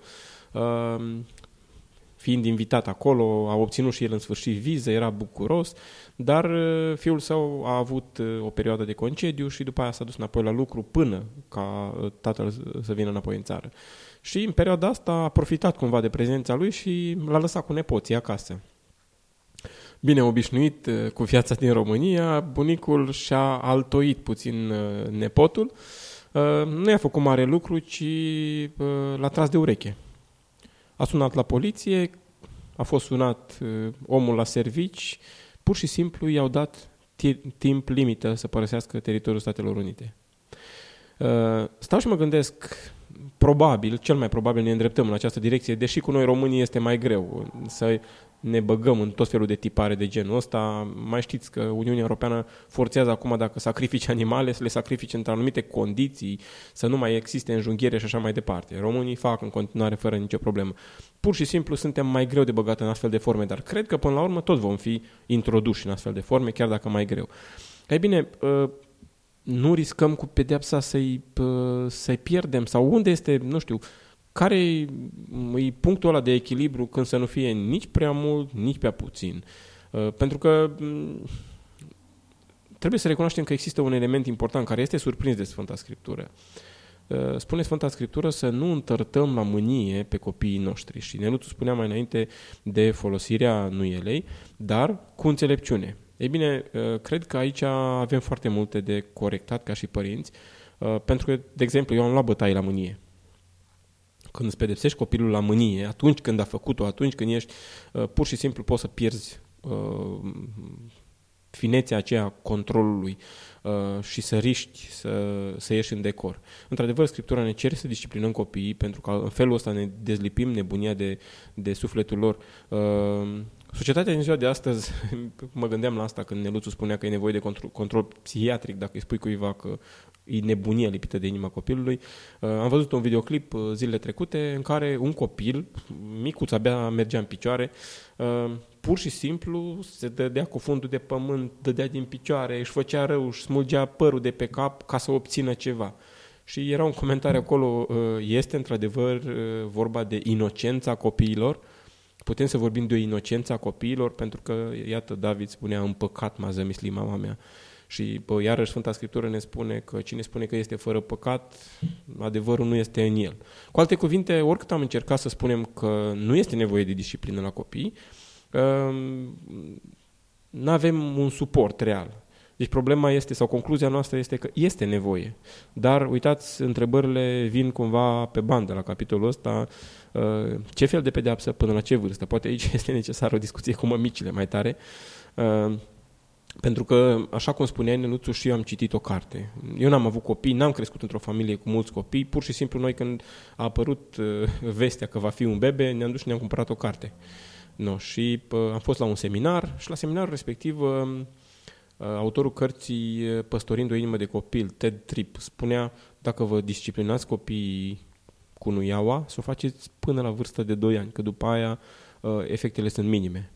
fiind invitat acolo, a obținut și el în sfârșit viză, era bucuros, dar uh, fiul său a avut uh, o perioadă de concediu și după aia s-a dus înapoi la lucru până ca uh, tatăl să vină înapoi în țară. Și în perioada asta a profitat cumva de prezența lui și l-a lăsat cu nepoții acasă. Bine obișnuit cu viața din România, bunicul și-a altoit puțin nepotul. Nu i-a făcut mare lucru, ci l-a tras de ureche. A sunat la poliție, a fost sunat omul la servici, pur și simplu i-au dat timp limită să părăsească teritoriul Statelor Unite. Uh, stau și mă gândesc, probabil, cel mai probabil ne îndreptăm în această direcție, deși cu noi românii este mai greu să ne băgăm în tot felul de tipare de genul ăsta. Mai știți că Uniunea Europeană forțează acum dacă sacrifici animale să le sacrifice într anumite condiții, să nu mai existe înjunghiere și așa mai departe. Românii fac în continuare fără nicio problemă. Pur și simplu suntem mai greu de băgat în astfel de forme, dar cred că până la urmă tot vom fi introduși în astfel de forme, chiar dacă mai greu. Ei bine, ă, nu riscăm cu pedeapsa să-i, ă, să-i pierdem sau unde este, nu știu, care e punctul ăla de echilibru când să nu fie nici prea mult, nici prea puțin. Uh, pentru că mm, trebuie să recunoaștem că există un element important care este surprins de Sfânta Scriptură. Uh, spune Sfânta Scriptură să nu întărtăm la mânie pe copiii noștri și Neluțu spunea mai înainte de folosirea nuielei, dar cu înțelepciune. Ei bine, uh, cred că aici avem foarte multe de corectat ca și părinți, pentru că, de exemplu, eu am luat bătaie la mânie când îți pedepsești copilul la mânie, atunci când a făcut-o, atunci când ești, uh, pur și simplu poți să pierzi uh, finețea aceea controlului uh, și să riști să, să ieși în decor. Într-adevăr, Scriptura ne cere să disciplinăm copiii pentru că în felul ăsta ne dezlipim nebunia de, de sufletul lor. Uh, societatea din ziua de astăzi, mă gândeam la asta când Neluțu spunea că e nevoie de control, control psihiatric dacă îi spui cuiva că e nebunie lipită de inima copilului. Uh, am văzut un videoclip uh, zilele trecute în care un copil, micuț, abia mergea în picioare, uh, pur și simplu se dădea cu fundul de pământ, dădea din picioare, își făcea rău, își smulgea părul de pe cap ca să obțină ceva. Și era un comentariu acolo, este într-adevăr vorba de inocența copiilor, putem să vorbim de o inocență a copiilor, pentru că, iată, David spunea, în păcat m-a zămislit mama mea. Și bă, iarăși Sfânta Scriptură ne spune că cine spune că este fără păcat, adevărul nu este în el. Cu alte cuvinte, oricât am încercat să spunem că nu este nevoie de disciplină la copii, um, nu avem un suport real. Deci problema este, sau concluzia noastră este că este nevoie. Dar, uitați, întrebările vin cumva pe bandă la capitolul ăsta. Uh, ce fel de pedeapsă, până la ce vârstă? Poate aici este necesară o discuție cu mămicile mai tare. Uh, pentru că, așa cum spuneai, Nenuțu, și eu am citit o carte. Eu n-am avut copii, n-am crescut într-o familie cu mulți copii, pur și simplu noi când a apărut uh, vestea că va fi un bebe, ne-am dus și ne-am cumpărat o carte. No, și am fost la un seminar și la seminarul respectiv Uh, autorul cărții uh, Păstorind o inimă de copil, Ted Tripp, spunea dacă vă disciplinați copiii cu nuiaua, să o faceți până la vârsta de 2 ani, că după aia uh, efectele sunt minime.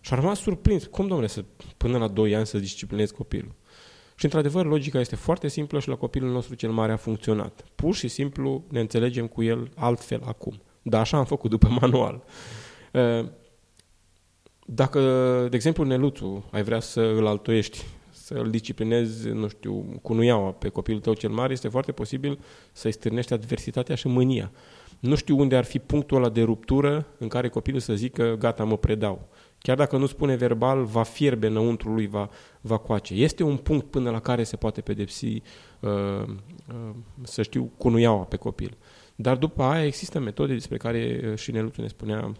Și a rămas surprins. Cum, domnule, să, până la 2 ani să disciplinezi copilul? Și, într-adevăr, logica este foarte simplă și la copilul nostru cel mare a funcționat. Pur și simplu ne înțelegem cu el altfel acum. Dar așa am făcut după manual. Dacă, de exemplu, Neluțu, ai vrea să îl altoiești, să îl disciplinezi, nu știu, cu nuiaua pe copilul tău cel mare, este foarte posibil să-i stârnești adversitatea și mânia. Nu știu unde ar fi punctul ăla de ruptură în care copilul să zică, gata, mă predau. Chiar dacă nu spune verbal, va fierbe înăuntru lui, va, va coace. Este un punct până la care se poate pedepsi, uh, uh, să știu, cu nuiaua pe copil. Dar după aia există metode despre care uh, și Neluțu ne spunea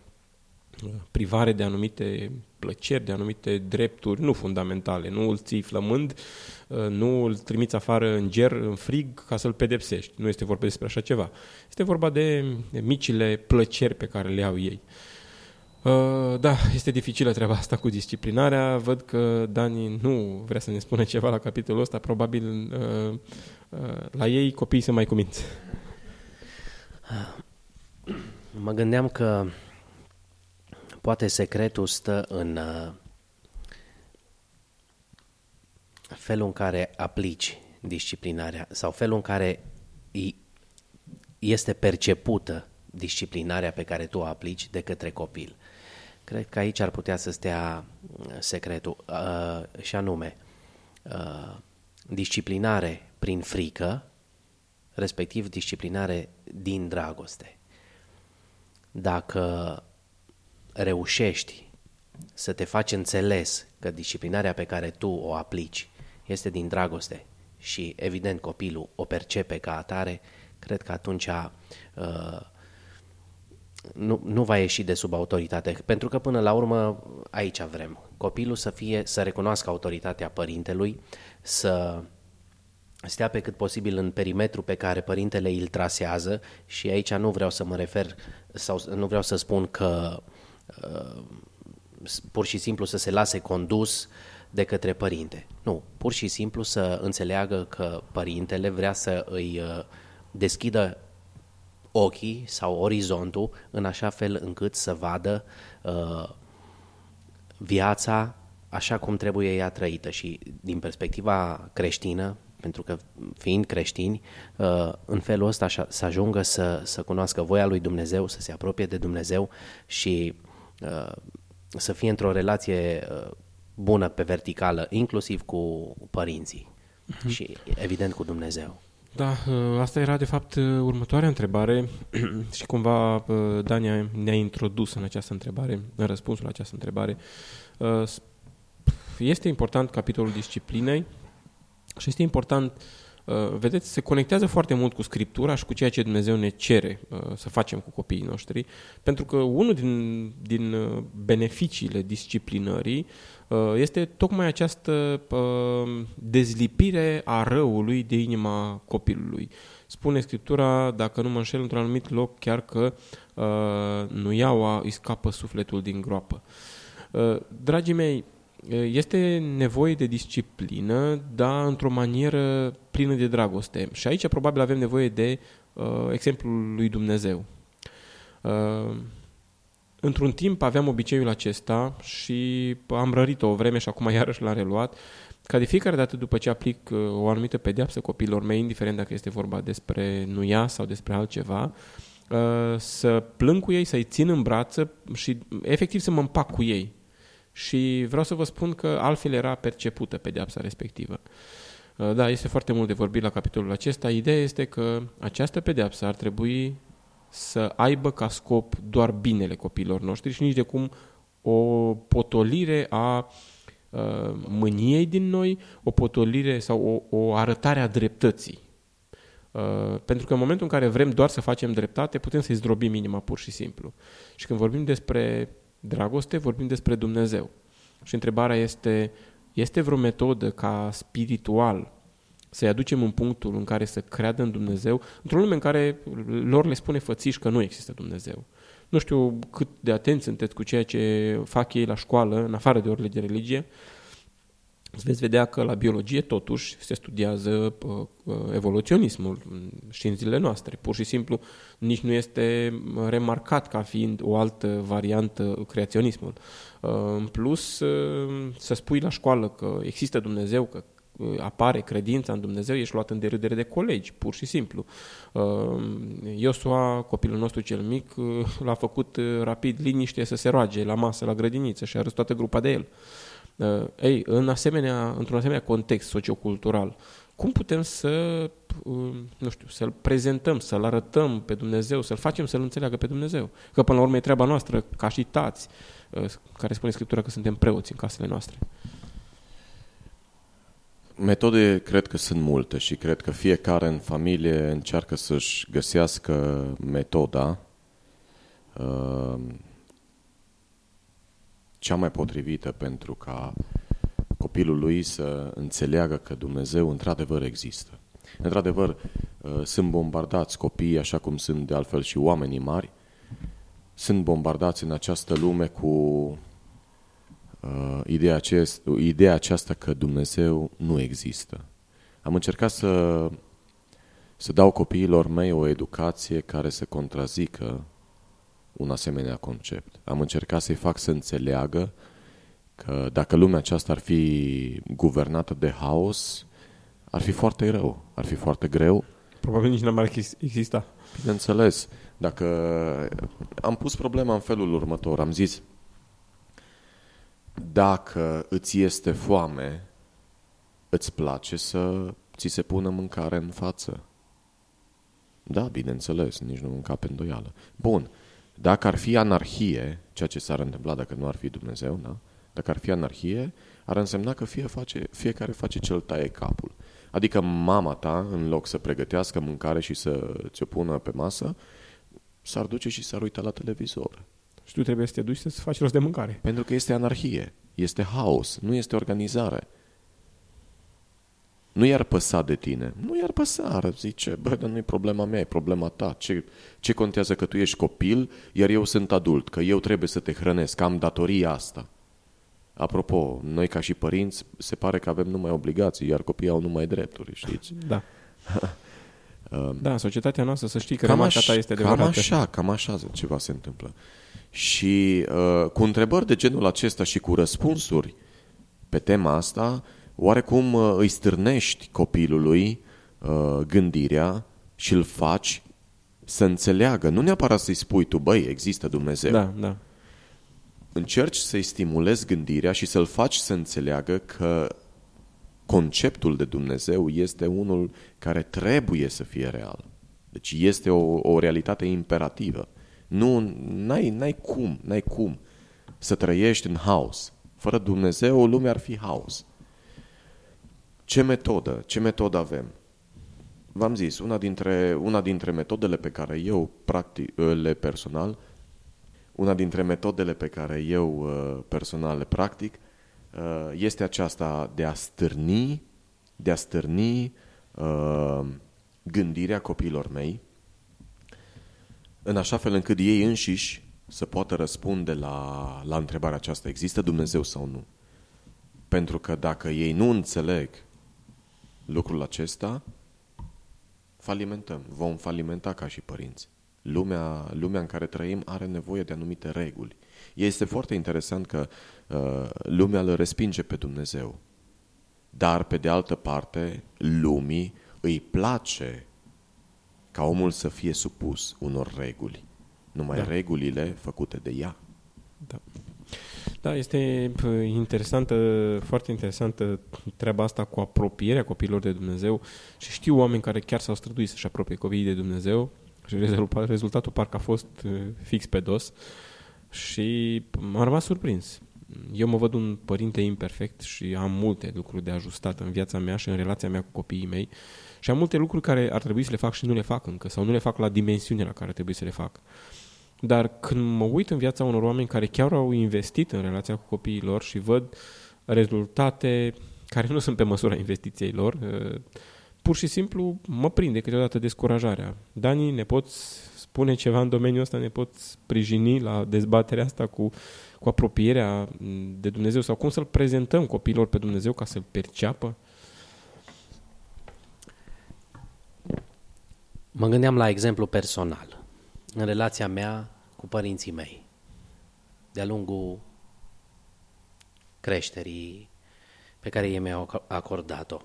privare de anumite plăceri, de anumite drepturi nu fundamentale. Nu îl ții flămând, uh, nu îl trimiți afară în ger, în frig, ca să-l pedepsești. Nu este vorba despre așa ceva. Este vorba de micile plăceri pe care le au ei. Uh, da, este dificilă treaba asta cu disciplinarea. Văd că Dani nu vrea să ne spună ceva la capitolul ăsta. Probabil uh, la ei copiii se mai cuminți. Mă gândeam că Poate secretul stă în uh, felul în care aplici disciplinarea sau felul în care este percepută disciplinarea pe care tu o aplici de către copil. Cred că aici ar putea să stea uh, secretul, uh, și anume uh, disciplinare prin frică, respectiv disciplinare din dragoste. Dacă reușești să te faci înțeles că disciplinarea pe care tu o aplici este din dragoste și evident copilul o percepe ca atare, cred că atunci uh, nu, nu va ieși de sub autoritate, pentru că până la urmă aici vrem. Copilul să fie, să recunoască autoritatea părintelui, să stea pe cât posibil în perimetru pe care părintele îl trasează și aici nu vreau să mă refer sau nu vreau să spun că uh, Uh, pur și simplu să se lase condus de către părinte. Nu, pur și simplu să înțeleagă că părintele vrea să îi uh, deschidă ochii sau orizontul în așa fel încât să vadă uh, viața așa cum trebuie ea trăită și din perspectiva creștină, pentru că fiind creștini, uh, în felul ăsta să ajungă să, să cunoască voia lui Dumnezeu, să se apropie de Dumnezeu și Uh, să fie într-o relație uh, bună pe verticală, inclusiv cu părinții uh-huh. și evident cu Dumnezeu. Da, uh, asta era de fapt următoarea întrebare și cumva Dania ne-a introdus în această întrebare, în răspunsul la această întrebare. Este important capitolul disciplinei și este important uh, Uh, vedeți, se conectează foarte mult cu Scriptura și cu ceea ce Dumnezeu ne cere uh, să facem cu copiii noștri, pentru că unul din, din uh, beneficiile disciplinării este tocmai această dezlipire a răului de inima copilului. Spune Scriptura, dacă nu mă înșel într-un anumit loc, chiar că nu iaua îi scapă sufletul din groapă. Dragii mei, este nevoie de disciplină, dar într-o manieră plină de dragoste. Și aici probabil avem nevoie de uh, exemplul lui Dumnezeu. Uh, într-un timp aveam obiceiul acesta și am rărit-o o vreme și acum iarăși l-am reluat, ca de fiecare dată după ce aplic uh, o anumită pedeapsă copilor mei, indiferent dacă este vorba despre nuia sau despre altceva, uh, să plâng cu ei, să-i țin în brață și efectiv să mă împac cu ei Și vreau să vă spun că altfel era percepută pedeapsa respectivă. Uh, da, este foarte mult de vorbit la capitolul acesta. Ideea este că această pedeapsă ar trebui să aibă ca scop doar binele copiilor noștri și nici de cum o potolire a uh, mâniei din noi, o potolire sau o, o arătare a dreptății. Uh, pentru că în momentul în care vrem doar să facem dreptate, putem să-i zdrobim inima pur și simplu. Și când vorbim despre dragoste, vorbim despre Dumnezeu. Și întrebarea este, este vreo metodă ca spiritual să-i aducem în punctul în care să creadă în Dumnezeu, într-o lume în care lor le spune fățiși că nu există Dumnezeu. Nu știu cât de atenți sunteți cu ceea ce fac ei la școală, în afară de orele de religie, veți vedea că la biologie totuși se studiază evoluționismul în științele noastre. Pur și simplu nici nu este remarcat ca fiind o altă variantă creaționismul. În plus, să spui la școală că există Dumnezeu, că apare credința în Dumnezeu, ești luat în derâdere de colegi, pur și simplu. Iosua, copilul nostru cel mic, l-a făcut rapid liniște să se roage la masă, la grădiniță și a râs toată grupa de el. Ei, în asemenea, într-un asemenea context sociocultural, cum putem să, nu știu, să-L prezentăm, să-L arătăm pe Dumnezeu, să-L facem să-L înțeleagă pe Dumnezeu? Că până la urmă e treaba noastră, ca și tați, care spune Scriptura că suntem preoți în casele noastre. Metode cred că sunt multe și cred că fiecare în familie încearcă să-și găsească metoda uh, cea mai potrivită pentru ca copilul lui să înțeleagă că Dumnezeu într-adevăr există. Într-adevăr, uh, sunt bombardați copiii, așa cum sunt de altfel și oamenii mari, sunt bombardați în această lume cu uh, ideea, acest, ideea aceasta că Dumnezeu nu există. Am încercat să, să dau copiilor mei o educație care să contrazică un asemenea concept. Am încercat să-i fac să înțeleagă că dacă lumea aceasta ar fi guvernată de haos, ar fi foarte rău, ar fi foarte greu. Probabil nici n-ar exista. Bineînțeles, dacă am pus problema în felul următor, am zis, dacă îți este foame, îți place să ți se pună mâncare în față? Da, bineînțeles, nici nu mânca pe îndoială. Bun, dacă ar fi anarhie, ceea ce s-ar întâmpla dacă nu ar fi Dumnezeu, da? dacă ar fi anarhie, ar însemna că fie face, fiecare face cel taie capul. Adică mama ta, în loc să pregătească mâncare și să ți-o pună pe masă, s-ar duce și s-ar uita la televizor. Și tu trebuie să te duci să faci rost de mâncare. Pentru că este anarhie, este haos, nu este organizare. Nu i-ar păsa de tine. Nu i-ar păsa, ar zice, bă, dar nu e problema mea, e problema ta. Ce, ce contează că tu ești copil, iar eu sunt adult, că eu trebuie să te hrănesc, am datoria asta. Apropo, noi ca și părinți, se pare că avem numai obligații, iar copiii au numai drepturi, știți? Da. da, societatea noastră, să știi că cam remarca ta este adevărată. Cam așa, cam așa ceva se întâmplă. Și uh, cu întrebări de genul acesta și cu răspunsuri pe tema asta, oarecum uh, îi stârnești copilului uh, gândirea și îl faci să înțeleagă. Nu neapărat să-i spui tu, băi, există Dumnezeu. Da, da. Încerci să-i stimulezi gândirea și să-l faci să înțeleagă că conceptul de Dumnezeu este unul care trebuie să fie real. Deci este o, o realitate imperativă. Nu, n-ai, n-ai cum, n-ai cum să trăiești în haos. Fără Dumnezeu, lumea ar fi haos. Ce metodă? Ce metodă avem? V-am zis, una dintre, una dintre metodele pe care eu practic, le personal, una dintre metodele pe care eu uh, personal le practic, uh, este aceasta de a stârni, de a stârni uh, gândirea copiilor mei, în așa fel încât ei înșiși să poată răspunde la, la întrebarea aceasta, există Dumnezeu sau nu? Pentru că dacă ei nu înțeleg lucrul acesta, falimentăm, vom falimenta ca și părinți. Lumea, lumea în care trăim are nevoie de anumite reguli. Este foarte interesant că uh, lumea îl respinge pe Dumnezeu. Dar, pe de altă parte, lumii îi place ca omul să fie supus unor reguli. Numai da. regulile făcute de ea. Da. Da, este p- interesantă, foarte interesantă treaba asta cu apropierea copiilor de Dumnezeu și știu oameni care chiar s-au străduit să-și apropie copiii de Dumnezeu și rezultatul, rezultatul parcă a fost uh, fix pe dos și m-am rămas surprins. Eu mă văd un părinte imperfect și am multe lucruri de ajustat în viața mea și în relația mea cu copiii mei și am multe lucruri care ar trebui să le fac și nu le fac încă sau nu le fac la dimensiunea la care trebuie să le fac. Dar când mă uit în viața unor oameni care chiar au investit în relația cu copiii lor și văd rezultate care nu sunt pe măsura investiției lor, uh, pur și simplu mă prinde câteodată descurajarea. Dani, ne poți spune ceva în domeniul ăsta, ne poți sprijini la dezbaterea asta cu, cu apropierea de Dumnezeu sau cum să-L prezentăm copiilor pe Dumnezeu ca să-L perceapă? Mă gândeam la exemplu personal, în relația mea cu părinții mei, de-a lungul creșterii pe care ei mi-au acordat-o.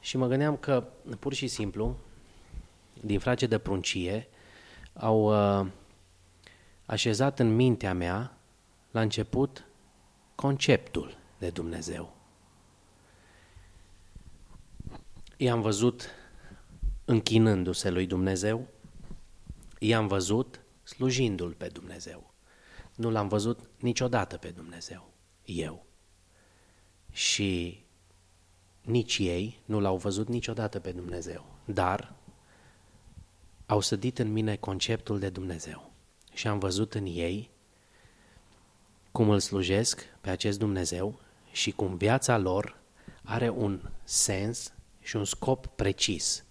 Și mă gândeam că, pur și simplu, din frage de pruncie, au uh, așezat în mintea mea, la început, conceptul de Dumnezeu. I-am văzut închinându-se lui Dumnezeu, i-am văzut slujindu-L pe Dumnezeu. Nu l-am văzut niciodată pe Dumnezeu, eu. Și nici ei nu l-au văzut niciodată pe Dumnezeu, dar au sădit în mine conceptul de Dumnezeu și am văzut în ei cum îl slujesc pe acest Dumnezeu și cum viața lor are un sens și un scop precis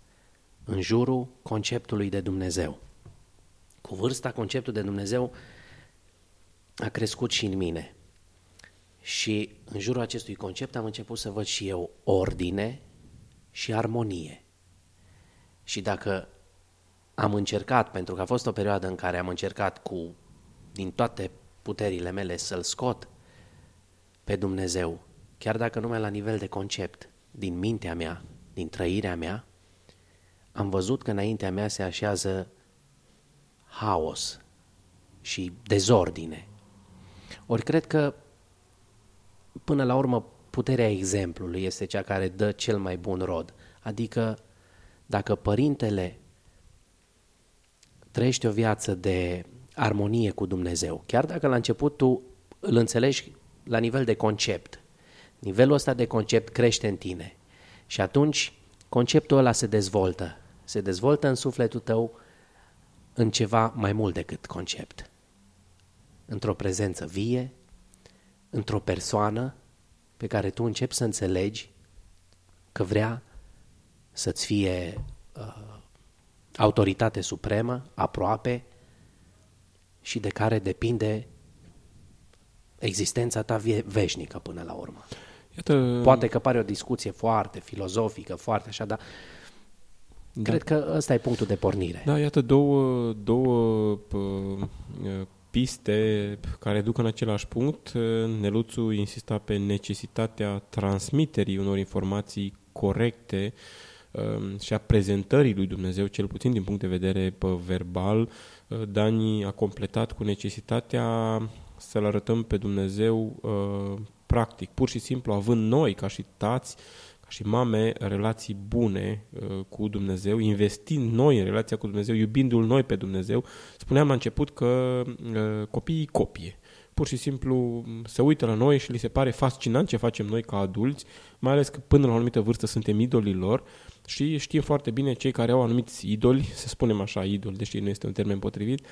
în jurul conceptului de Dumnezeu. Cu vârsta, conceptul de Dumnezeu a crescut și în mine. Și în jurul acestui concept am început să văd și eu ordine și armonie. Și dacă am încercat, pentru că a fost o perioadă în care am încercat cu din toate puterile mele să-L scot pe Dumnezeu, chiar dacă numai la nivel de concept, din mintea mea, din trăirea mea, am văzut că înaintea mea se așează haos și dezordine. Ori cred că, până la urmă, puterea exemplului este cea care dă cel mai bun rod. Adică, dacă părintele trăiește o viață de armonie cu Dumnezeu, chiar dacă la început tu îl înțelegi la nivel de concept, nivelul ăsta de concept crește în tine și atunci conceptul ăla se dezvoltă, se dezvoltă în sufletul tău în ceva mai mult decât concept. Într-o prezență vie, într-o persoană pe care tu începi să înțelegi că vrea să-ți fie uh, autoritate supremă, aproape și de care depinde existența ta veșnică până la urmă. Iată... Poate că pare o discuție foarte filozofică, foarte așa, dar da. cred că ăsta e punctul de pornire. Da, iată două, două piste care duc în același punct. Neluțu insista pe necesitatea transmiterii unor informații corecte Um, și a prezentării lui Dumnezeu, cel puțin din punct de vedere verbal, uh, Dani a completat cu necesitatea să-L arătăm pe Dumnezeu uh, practic, pur și simplu având noi, ca și tați, ca și mame, relații bune uh, cu Dumnezeu, investind noi în relația cu Dumnezeu, iubindu-L noi pe Dumnezeu. Spuneam la început că copiii copie pur și simplu se uită la noi și li se pare fascinant ce facem noi ca adulți, mai ales că până la o anumită vârstă suntem idolii lor și știm foarte bine cei care au anumiți idoli, să spunem așa idol, deși nu este un termen potrivit,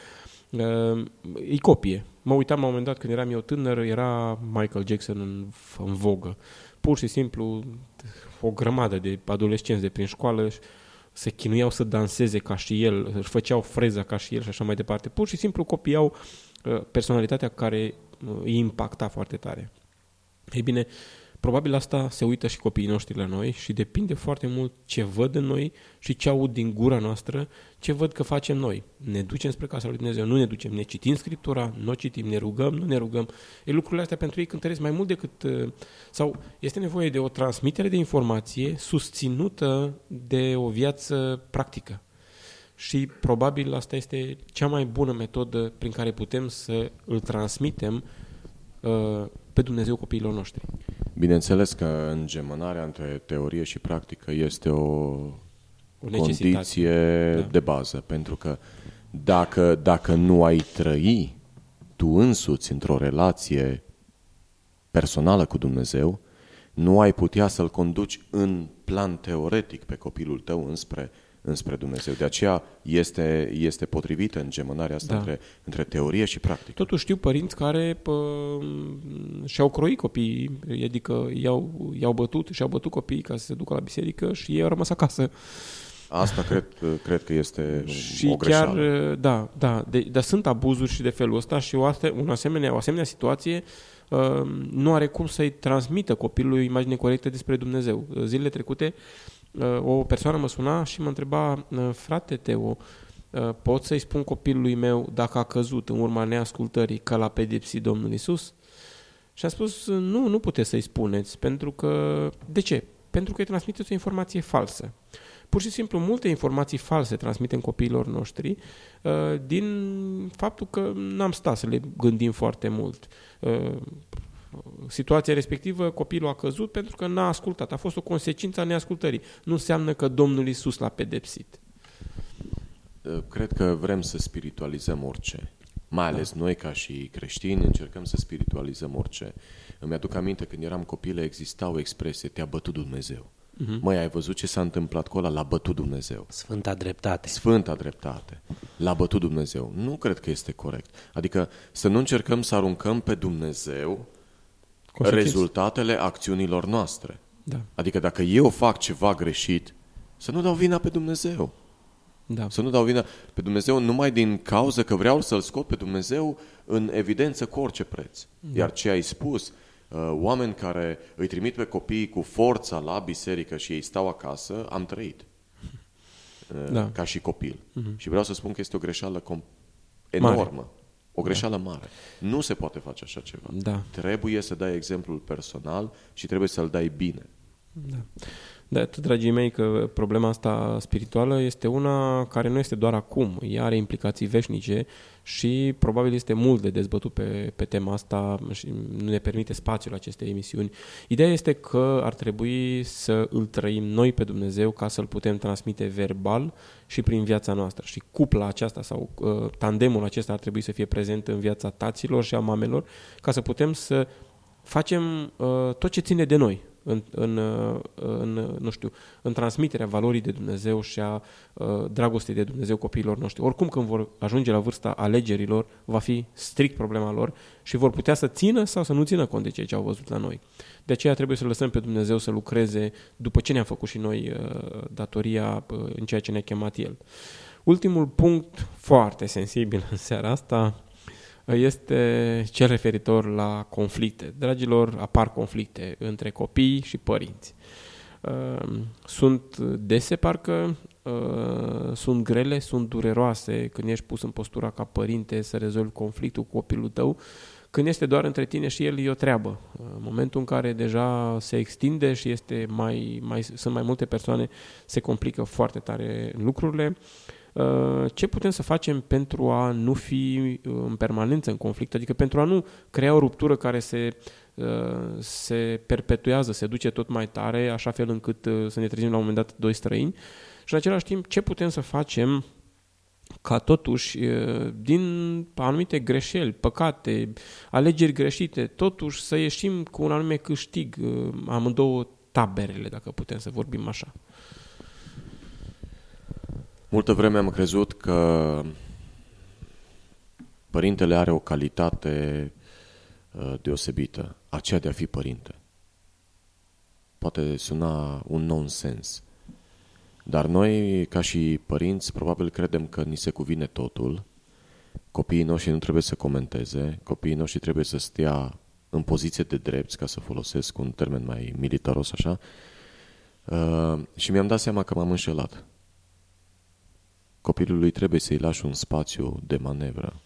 uh, îi copie. Mă uitam la un moment dat când eram eu tânăr, era Michael Jackson în, în vogă. Pur și simplu o grămadă de adolescenți de prin școală se chinuiau să danseze ca și el, își făceau freza ca și el și așa mai departe. Pur și simplu copiau uh, personalitatea care uh, îi impacta foarte tare. Ei bine, Probabil asta se uită și copiii noștri la noi și depinde foarte mult ce văd în noi și ce aud din gura noastră, ce văd că facem noi. Ne ducem spre casa lui Dumnezeu, nu ne ducem, ne citim Scriptura, nu o citim, ne rugăm, nu ne rugăm. E lucrurile astea pentru ei cântăresc mai mult decât... Uh, sau este nevoie de o transmitere de informație susținută de o viață practică. Și probabil asta este cea mai bună metodă prin care putem să îl transmitem uh, pe Dumnezeu copiilor noștri. Bineînțeles că îngemânarea între teorie și practică este o, O necesitate. condiție Da. de bază, pentru că dacă, dacă nu ai trăi tu însuți într-o relație personală cu Dumnezeu, nu ai putea să-l conduci în plan teoretic pe copilul tău înspre, înspre Dumnezeu. De aceea este, este potrivită îngemânarea asta Da. între, între teorie și practică. Totuși știu părinți care pă, și-au croit copiii, adică i-au, i-au bătut și-au bătut copiii ca să se ducă la biserică și ei au rămas acasă. Asta cred, cred că este Și o chiar, greșeală. da, da, de, dar sunt abuzuri și de felul ăsta și o, ase- un asemenea, o asemenea situație uh, nu are cum să-i transmită copilului o imagine corectă despre Dumnezeu. Zilele trecute uh, o persoană mă suna și mă întreba, uh, frate Teo, uh, pot să-i spun copilului meu dacă a căzut în urma neascultării că l-a pedepsit Domnul Isus? Și a spus, nu, nu puteți să-i spuneți, pentru că... De ce? Pentru că îi transmiteți o informație falsă. Pur și simplu, multe informații false transmitem copiilor noștri uh, din faptul că n-am stat să le gândim foarte mult. Uh, Situația respectivă, copilul a căzut pentru că n-a ascultat. A fost o consecință a neascultării. Nu înseamnă că Domnul Isus l-a pedepsit. Cred că vrem să spiritualizăm orice. Mai ales da. noi, ca și creștini, încercăm să spiritualizăm orice. Îmi aduc aminte, când eram copil, exista o expresie, te-a bătut Dumnezeu. Uh-huh. Măi, ai văzut ce s-a întâmplat cu ăla? L-a bătut Dumnezeu. Sfânta dreptate. Sfânta dreptate. L-a bătut Dumnezeu. Nu cred că este corect. Adică să nu încercăm să aruncăm pe Dumnezeu Consecințe. rezultatele acțiunilor noastre. Da, Adică dacă eu fac ceva greșit, să nu dau vina pe Dumnezeu. da. Să nu dau vina pe Dumnezeu numai din cauza că vreau să-L scot pe Dumnezeu în evidență cu orice preț. Iar ce ai spus, uh, oameni care îi trimit pe copii cu forța la biserică și ei stau acasă, am trăit. Uh, Da. Ca și copil. Și vreau să spun că este o greșeală com- enormă. Mare. O greșeală mare. Nu se poate face așa ceva. Da. Trebuie să dai exemplul personal și trebuie să-l dai bine. Da. De atât, dragii mei, că problema asta spirituală este una care nu este doar acum, ea are implicații veșnice și probabil este mult de dezbătut pe, pe tema asta și nu ne permite spațiul acestei emisiuni. Ideea este că ar trebui să îl trăim noi pe Dumnezeu ca să-l putem transmite verbal și prin viața noastră. Și cupla aceasta sau uh, tandemul acesta ar trebui să fie prezent în viața taților și a mamelor ca să putem să facem uh, tot ce ține de noi în, în, uh, în, nu știu, în transmiterea valorii de Dumnezeu și a uh, dragostei de Dumnezeu copiilor noștri. Oricum când vor ajunge la vârsta alegerilor, va fi strict problema lor și vor putea să țină sau să nu țină cont de ceea ce au văzut la noi. De aceea trebuie să lăsăm pe Dumnezeu să lucreze după ce ne-a făcut și noi uh, datoria uh, în ceea ce ne-a chemat El. Ultimul punct foarte sensibil în seara asta este cel referitor la conflicte. Dragilor, apar conflicte între copii și părinți. Uh, Sunt dese, parcă, uh, sunt grele, sunt dureroase când ești pus în postura ca părinte să rezolvi conflictul cu copilul tău, când este doar între tine și el e o treabă. Uh, În momentul în care deja se extinde și este mai, mai, sunt mai multe persoane, se complică foarte tare lucrurile. Uh, ce putem să facem pentru a nu fi uh, în permanență în conflict, adică pentru a nu crea o ruptură care se, uh, se perpetuează, se duce tot mai tare, așa fel încât uh, să ne trezim la un moment dat doi străini și în același timp ce putem să facem ca totuși uh, din anumite greșeli, păcate, alegeri greșite, totuși să ieșim cu un anume câștig uh, amândouă taberele, dacă putem să vorbim așa. Multă vreme am crezut că părintele are o calitate uh, deosebită, aceea de a fi părinte. Poate suna un nonsens. Dar noi, ca și părinți, probabil credem că ni se cuvine totul. Copiii noștri nu trebuie să comenteze, copiii noștri trebuie să stea în poziție de drept, ca să folosesc un termen mai militaros așa. Uh, și mi-am dat seama că m-am înșelat copilului trebuie să-i lași un spațiu de manevră.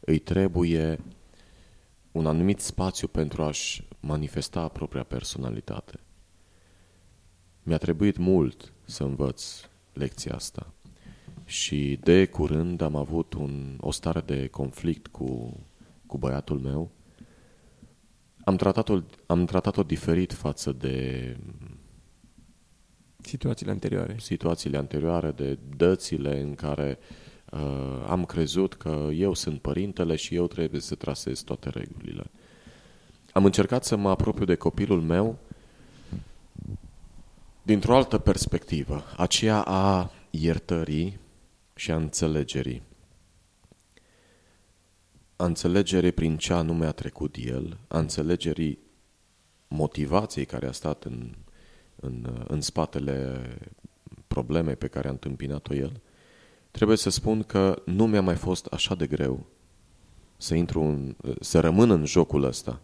Îi trebuie un anumit spațiu pentru a-și manifesta propria personalitate. Mi-a trebuit mult să învăț lecția asta. Și de curând am avut un, o stare de conflict cu, cu băiatul meu, Am tratat-o, am tratat-o diferit față de Situațiile anterioare. situațiile anterioare, de dățile în care uh, am crezut că eu sunt părintele și eu trebuie să trasez toate regulile. Am încercat să mă apropiu de copilul meu dintr-o altă perspectivă, aceea a iertării și a înțelegerii. A înțelegerii prin ce anume a trecut el, a înțelegerii motivației care a stat în, în, în spatele problemei pe care a întâmpinat-o el, trebuie să spun că nu mi-a mai fost așa de greu să intru în, să rămân în jocul ăsta.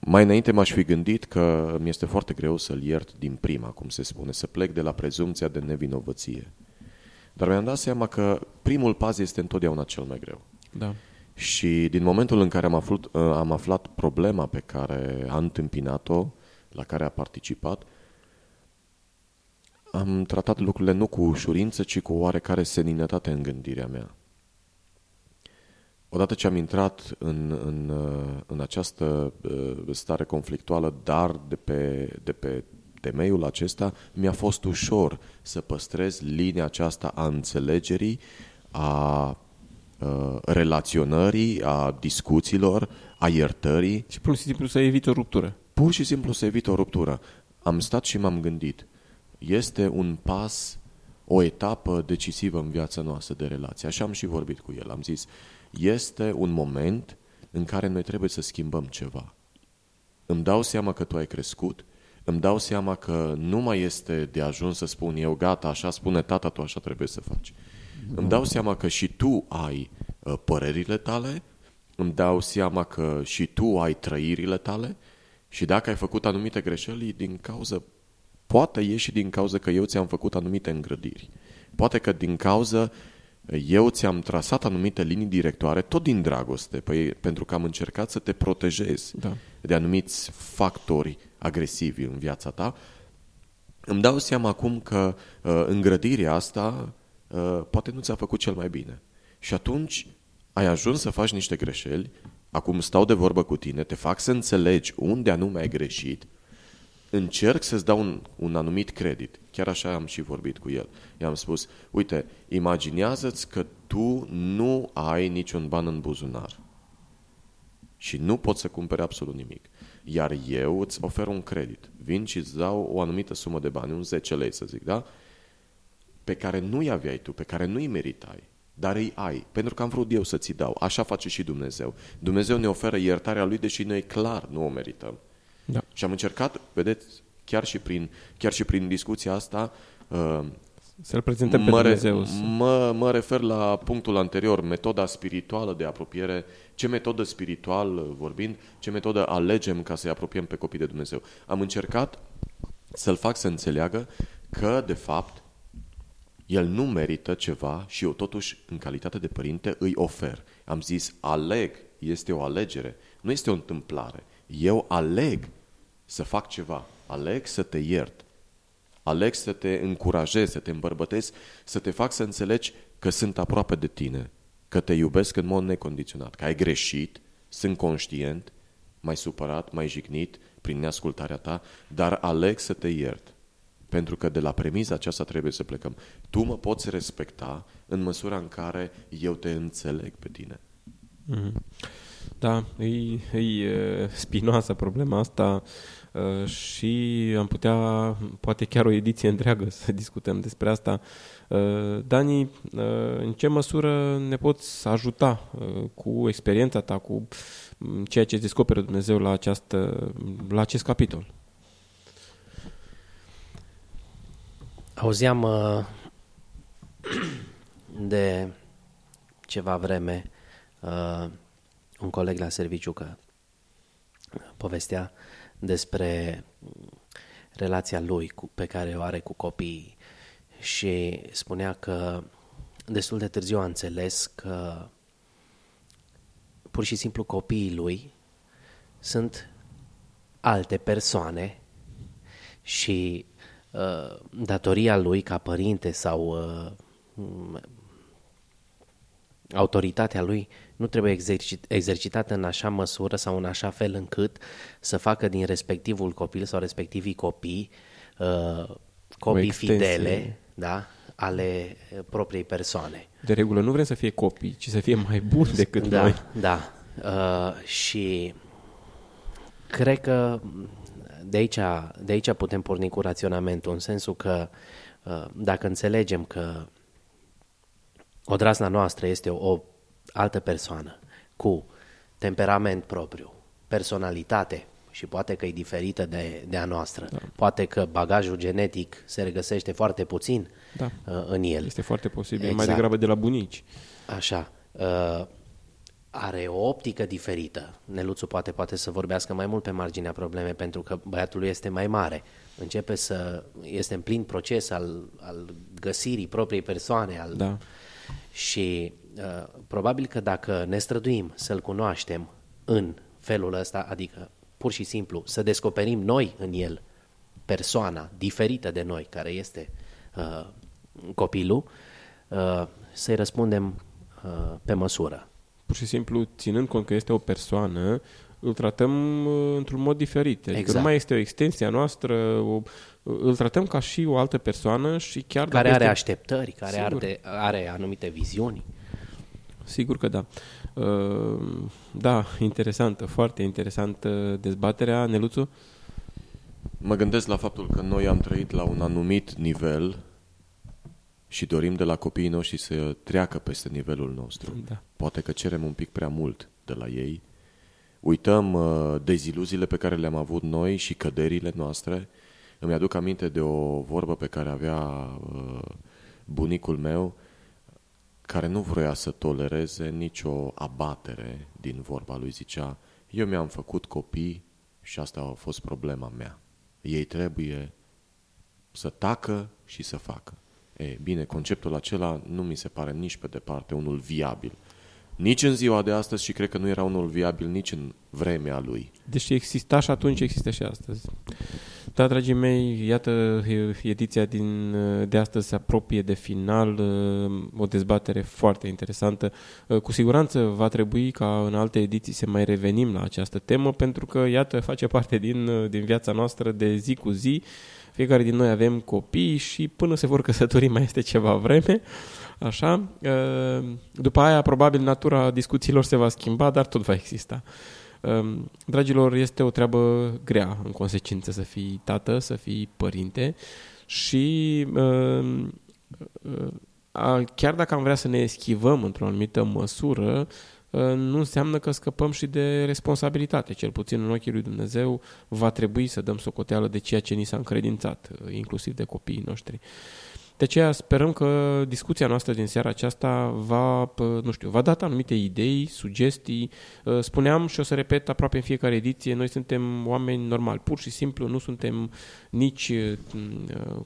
Mai înainte m-aș fi gândit că mi este foarte greu să-l iert din prima, cum se spune, să plec de la prezumția de nevinovăție. Dar mi-am dat seama că primul pas este întotdeauna cel mai greu. Da. Și din momentul în care am aflat, am aflat problema pe care a întâmpinat-o, la care a participat, am tratat lucrurile nu cu ușurință, ci cu oarecare seninătate în gândirea mea. Odată ce am intrat în, în, în această uh, stare conflictuală, dar de pe, de pe temeiul acesta, mi-a fost ușor să păstrez linia aceasta a înțelegerii, a uh, relaționării, a discuțiilor, a iertării, Și pur și simplu să evite o ruptură. Pur și simplu să evit o ruptură. Am stat și m-am gândit. Este un pas, o etapă decisivă în viața noastră de relație. Așa am și vorbit cu el. Am zis, este un moment în care noi trebuie să schimbăm ceva. Îmi dau seama că tu ai crescut, îmi dau seama că nu mai este de ajuns să spun eu, gata, așa spune tata, tu așa trebuie să faci. Îmi dau seama că și tu ai uh, părerile tale, îmi dau seama că și tu ai trăirile tale și dacă ai făcut anumite greșeli din cauza, poate e și din cauza că eu ți-am făcut anumite îngrădiri. Poate că din cauza eu ți-am trasat anumite linii directoare, tot din dragoste, păi, pentru că am încercat să te protejez Da. de anumiți factori agresivi în viața ta, îmi dau seama acum că uh, îngrădirea asta uh, poate nu ți-a făcut cel mai bine. Și atunci ai ajuns să faci niște greșeli, acum stau de vorbă cu tine, te fac să înțelegi unde anume ai greșit, încerc să-ți dau un, un anumit credit. Chiar așa am și vorbit cu el. I-am spus, uite, imaginează-ți că tu nu ai niciun ban în buzunar și nu poți să cumperi absolut nimic. Iar eu îți ofer un credit. Vin și îți dau o anumită sumă de bani, un 10 lei să zic, da? Pe care nu-i aveai tu, pe care nu-i meritai, dar îi ai, pentru că am vrut eu să ți dau. Așa face și Dumnezeu. Dumnezeu ne oferă iertarea Lui, deși noi clar nu o merităm. Da. Și am încercat, vedeți, chiar și prin, chiar și prin discuția asta, uh, Să-L prezentăm pe mă, re- Dumnezeu. mă, mă refer la punctul anterior, metoda spirituală de apropiere, ce metodă spiritual uh, vorbind, ce metodă alegem ca să-i apropiem pe copii de Dumnezeu. Am încercat să-l fac să înțeleagă că, de fapt, el nu merită ceva și eu totuși, în calitate de părinte, îi ofer. Am zis, aleg, este o alegere, nu este o întâmplare. Eu aleg să fac ceva, aleg să te iert, aleg să te încurajez, să te îmbărbătez, să te fac să înțelegi că sunt aproape de tine, că te iubesc în mod necondiționat, că ai greșit, sunt conștient, mai supărat, mai jignit prin neascultarea ta, dar aleg să te iert. Pentru că de la premiza aceasta trebuie să plecăm. Tu mă poți respecta în măsura în care eu te înțeleg pe tine. Da, e, e spinoasă problema asta uh, și am putea, poate chiar o ediție întreagă să discutăm despre asta. Uh, Dani, uh, în ce măsură ne poți ajuta cu experiența ta, cu mm, ceea ce descoperă Dumnezeu la, această, la acest capitol? Auzeam uh, de ceva vreme uh, un coleg la serviciu că povestea despre relația lui cu, pe care o are cu copiii și spunea că destul de târziu a înțeles că pur și simplu copiii lui sunt alte persoane și uh, datoria lui ca părinte sau uh, m- autoritatea lui nu trebuie exercit, exercitată în așa măsură sau în așa fel încât să facă din respectivul copil sau respectivii copii uh, copii fidele da, ale propriei persoane. De regulă nu vrem să fie copii, ci să fie mai buni decât da, noi. Da, uh, și cred că de aici, de aici putem porni cu raționamentul, în sensul că uh, dacă înțelegem că odrazna noastră este o, o altă persoană cu temperament propriu, personalitate și poate că e diferită de, de a noastră, da. poate că bagajul genetic se regăsește foarte puțin da. uh, în el. Este foarte posibil, exact. mai degrabă de la bunici. Așa. Uh, are o optică diferită. Neluțu poate, poate să vorbească mai mult pe marginea problemei pentru că băiatul lui este mai mare. Începe să... este în plin proces al, al găsirii propriei persoane. Al, da. Și uh, probabil că dacă ne străduim să-l cunoaștem în felul ăsta, adică pur și simplu să descoperim noi în el persoana diferită de noi, care este uh, copilul, uh, să-i răspundem uh, pe măsură pur și simplu, ținând cont că este o persoană, îl tratăm uh, într-un mod diferit. Adică exact. nu mai este o extensie a noastră, o, îl tratăm ca și o altă persoană și chiar Care are este... așteptări, care are, are anumite viziuni. Sigur că da. Uh, da, interesantă, foarte interesantă dezbaterea. Neluțu? Mă gândesc la faptul că noi am trăit la un anumit nivel și dorim de la copiii noștri să treacă peste nivelul nostru. Da. Poate că cerem un pic prea mult de la ei. Uităm uh, deziluziile pe care le-am avut noi și căderile noastre. Îmi aduc aminte de o vorbă pe care avea uh, bunicul meu, care nu vrea să tolereze nicio abatere din vorba lui. Zicea, eu mi-am făcut copii și asta a fost problema mea. Ei trebuie să tacă și să facă. E, bine, conceptul acela nu mi se pare nici pe departe unul viabil. Nici în ziua de astăzi și cred că nu era unul viabil nici în vremea lui. Deși exista și atunci, există și astăzi. Da, dragii mei, iată, ediția din, de astăzi se apropie de final, o dezbatere foarte interesantă. Cu siguranță va trebui ca în alte ediții să mai revenim la această temă, pentru că, iată, face parte din, din viața noastră de zi cu zi. Fiecare din noi avem copii și până se vor căsători mai este ceva vreme. Așa. După aia, probabil, natura discuțiilor se va schimba, dar tot va exista. Dragilor, este o treabă grea, în consecință, să fii tată, să fii părinte și chiar dacă am vrea să ne eschivăm într-o anumită măsură, Ă, nu înseamnă că scăpăm și de responsabilitate. Cel puțin în ochii lui Dumnezeu va trebui să dăm socoteală de ceea ce ni s-a încredințat, ă, inclusiv de copiii noștri. De aceea sperăm că discuția noastră din seara aceasta va, nu știu, va da anumite idei, sugestii. Ă, spuneam și o să repet aproape în fiecare ediție, noi suntem oameni normali, pur și simplu nu suntem nici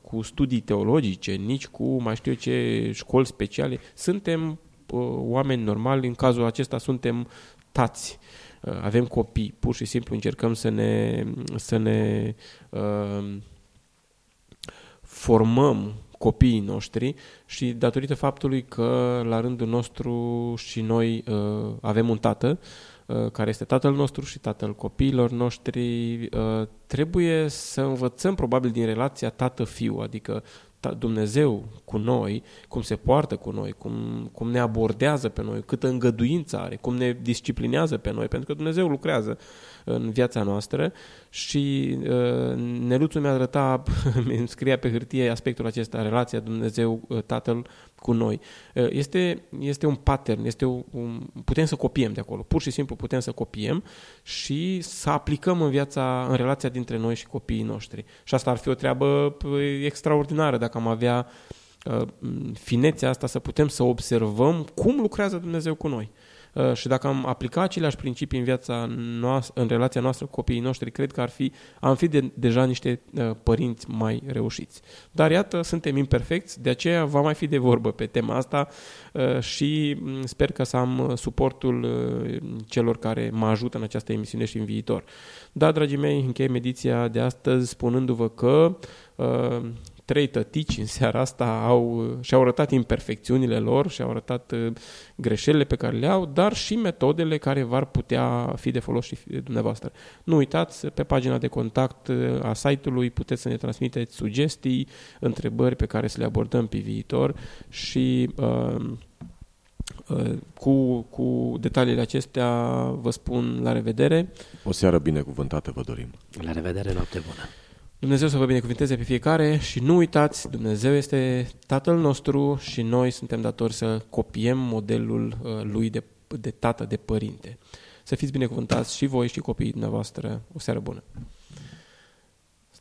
cu studii teologice, nici cu mai știu eu ce școli speciale. Suntem Uh, oameni normali, în cazul acesta suntem tați, uh, avem copii, pur și simplu încercăm să ne, să ne uh, formăm copiii noștri și datorită faptului că la rândul nostru și noi uh, avem un tată uh, care este tatăl nostru și tatăl copiilor noștri, uh, trebuie să învățăm probabil din relația tată-fiu, adică Dumnezeu cu noi, cum se poartă cu noi, cum, cum ne abordează pe noi, câtă îngăduință are, cum ne disciplinează pe noi, pentru că Dumnezeu lucrează în viața noastră și uh, Neluțul mi-a arătat, mi scria pe hârtie aspectul acesta, relația Dumnezeu uh, Tatăl cu noi. Uh, este, este un pattern, este un, un, putem să copiem de acolo, pur și simplu putem să copiem și să aplicăm în viața, în relația dintre noi și copiii noștri. Și asta ar fi o treabă extraordinară dacă am avea uh, finețea asta să putem să observăm cum lucrează Dumnezeu cu noi. Uh, și dacă am aplicat aceleași principii în viața noastră, în relația noastră cu copiii noștri, cred că ar fi, am fi de, deja niște uh, părinți mai reușiți. Dar iată, suntem imperfecți, de aceea va mai fi de vorbă pe tema asta uh, și mm, sper că să am suportul celor care mă ajută în această emisiune și în viitor. Da, dragii mei, încheiem ediția de astăzi spunându-vă că trei tătici în seara asta au, și-au arătat imperfecțiunile lor, și-au arătat uh, greșelile pe care le au, dar și metodele care v-ar putea fi de folos și dumneavoastră. Nu uitați, pe pagina de contact uh, a site-ului puteți să ne transmiteți sugestii, întrebări pe care să le abordăm pe viitor și uh, uh, cu, cu detaliile acestea vă spun la revedere. O seară binecuvântată vă dorim. La revedere, noapte bună! Dumnezeu să vă binecuvinteze pe fiecare și nu uitați, Dumnezeu este Tatăl nostru și noi suntem datori să copiem modelul uh, lui de, de tată, de părinte. Să fiți binecuvântați și voi și copiii dumneavoastră. O seară bună!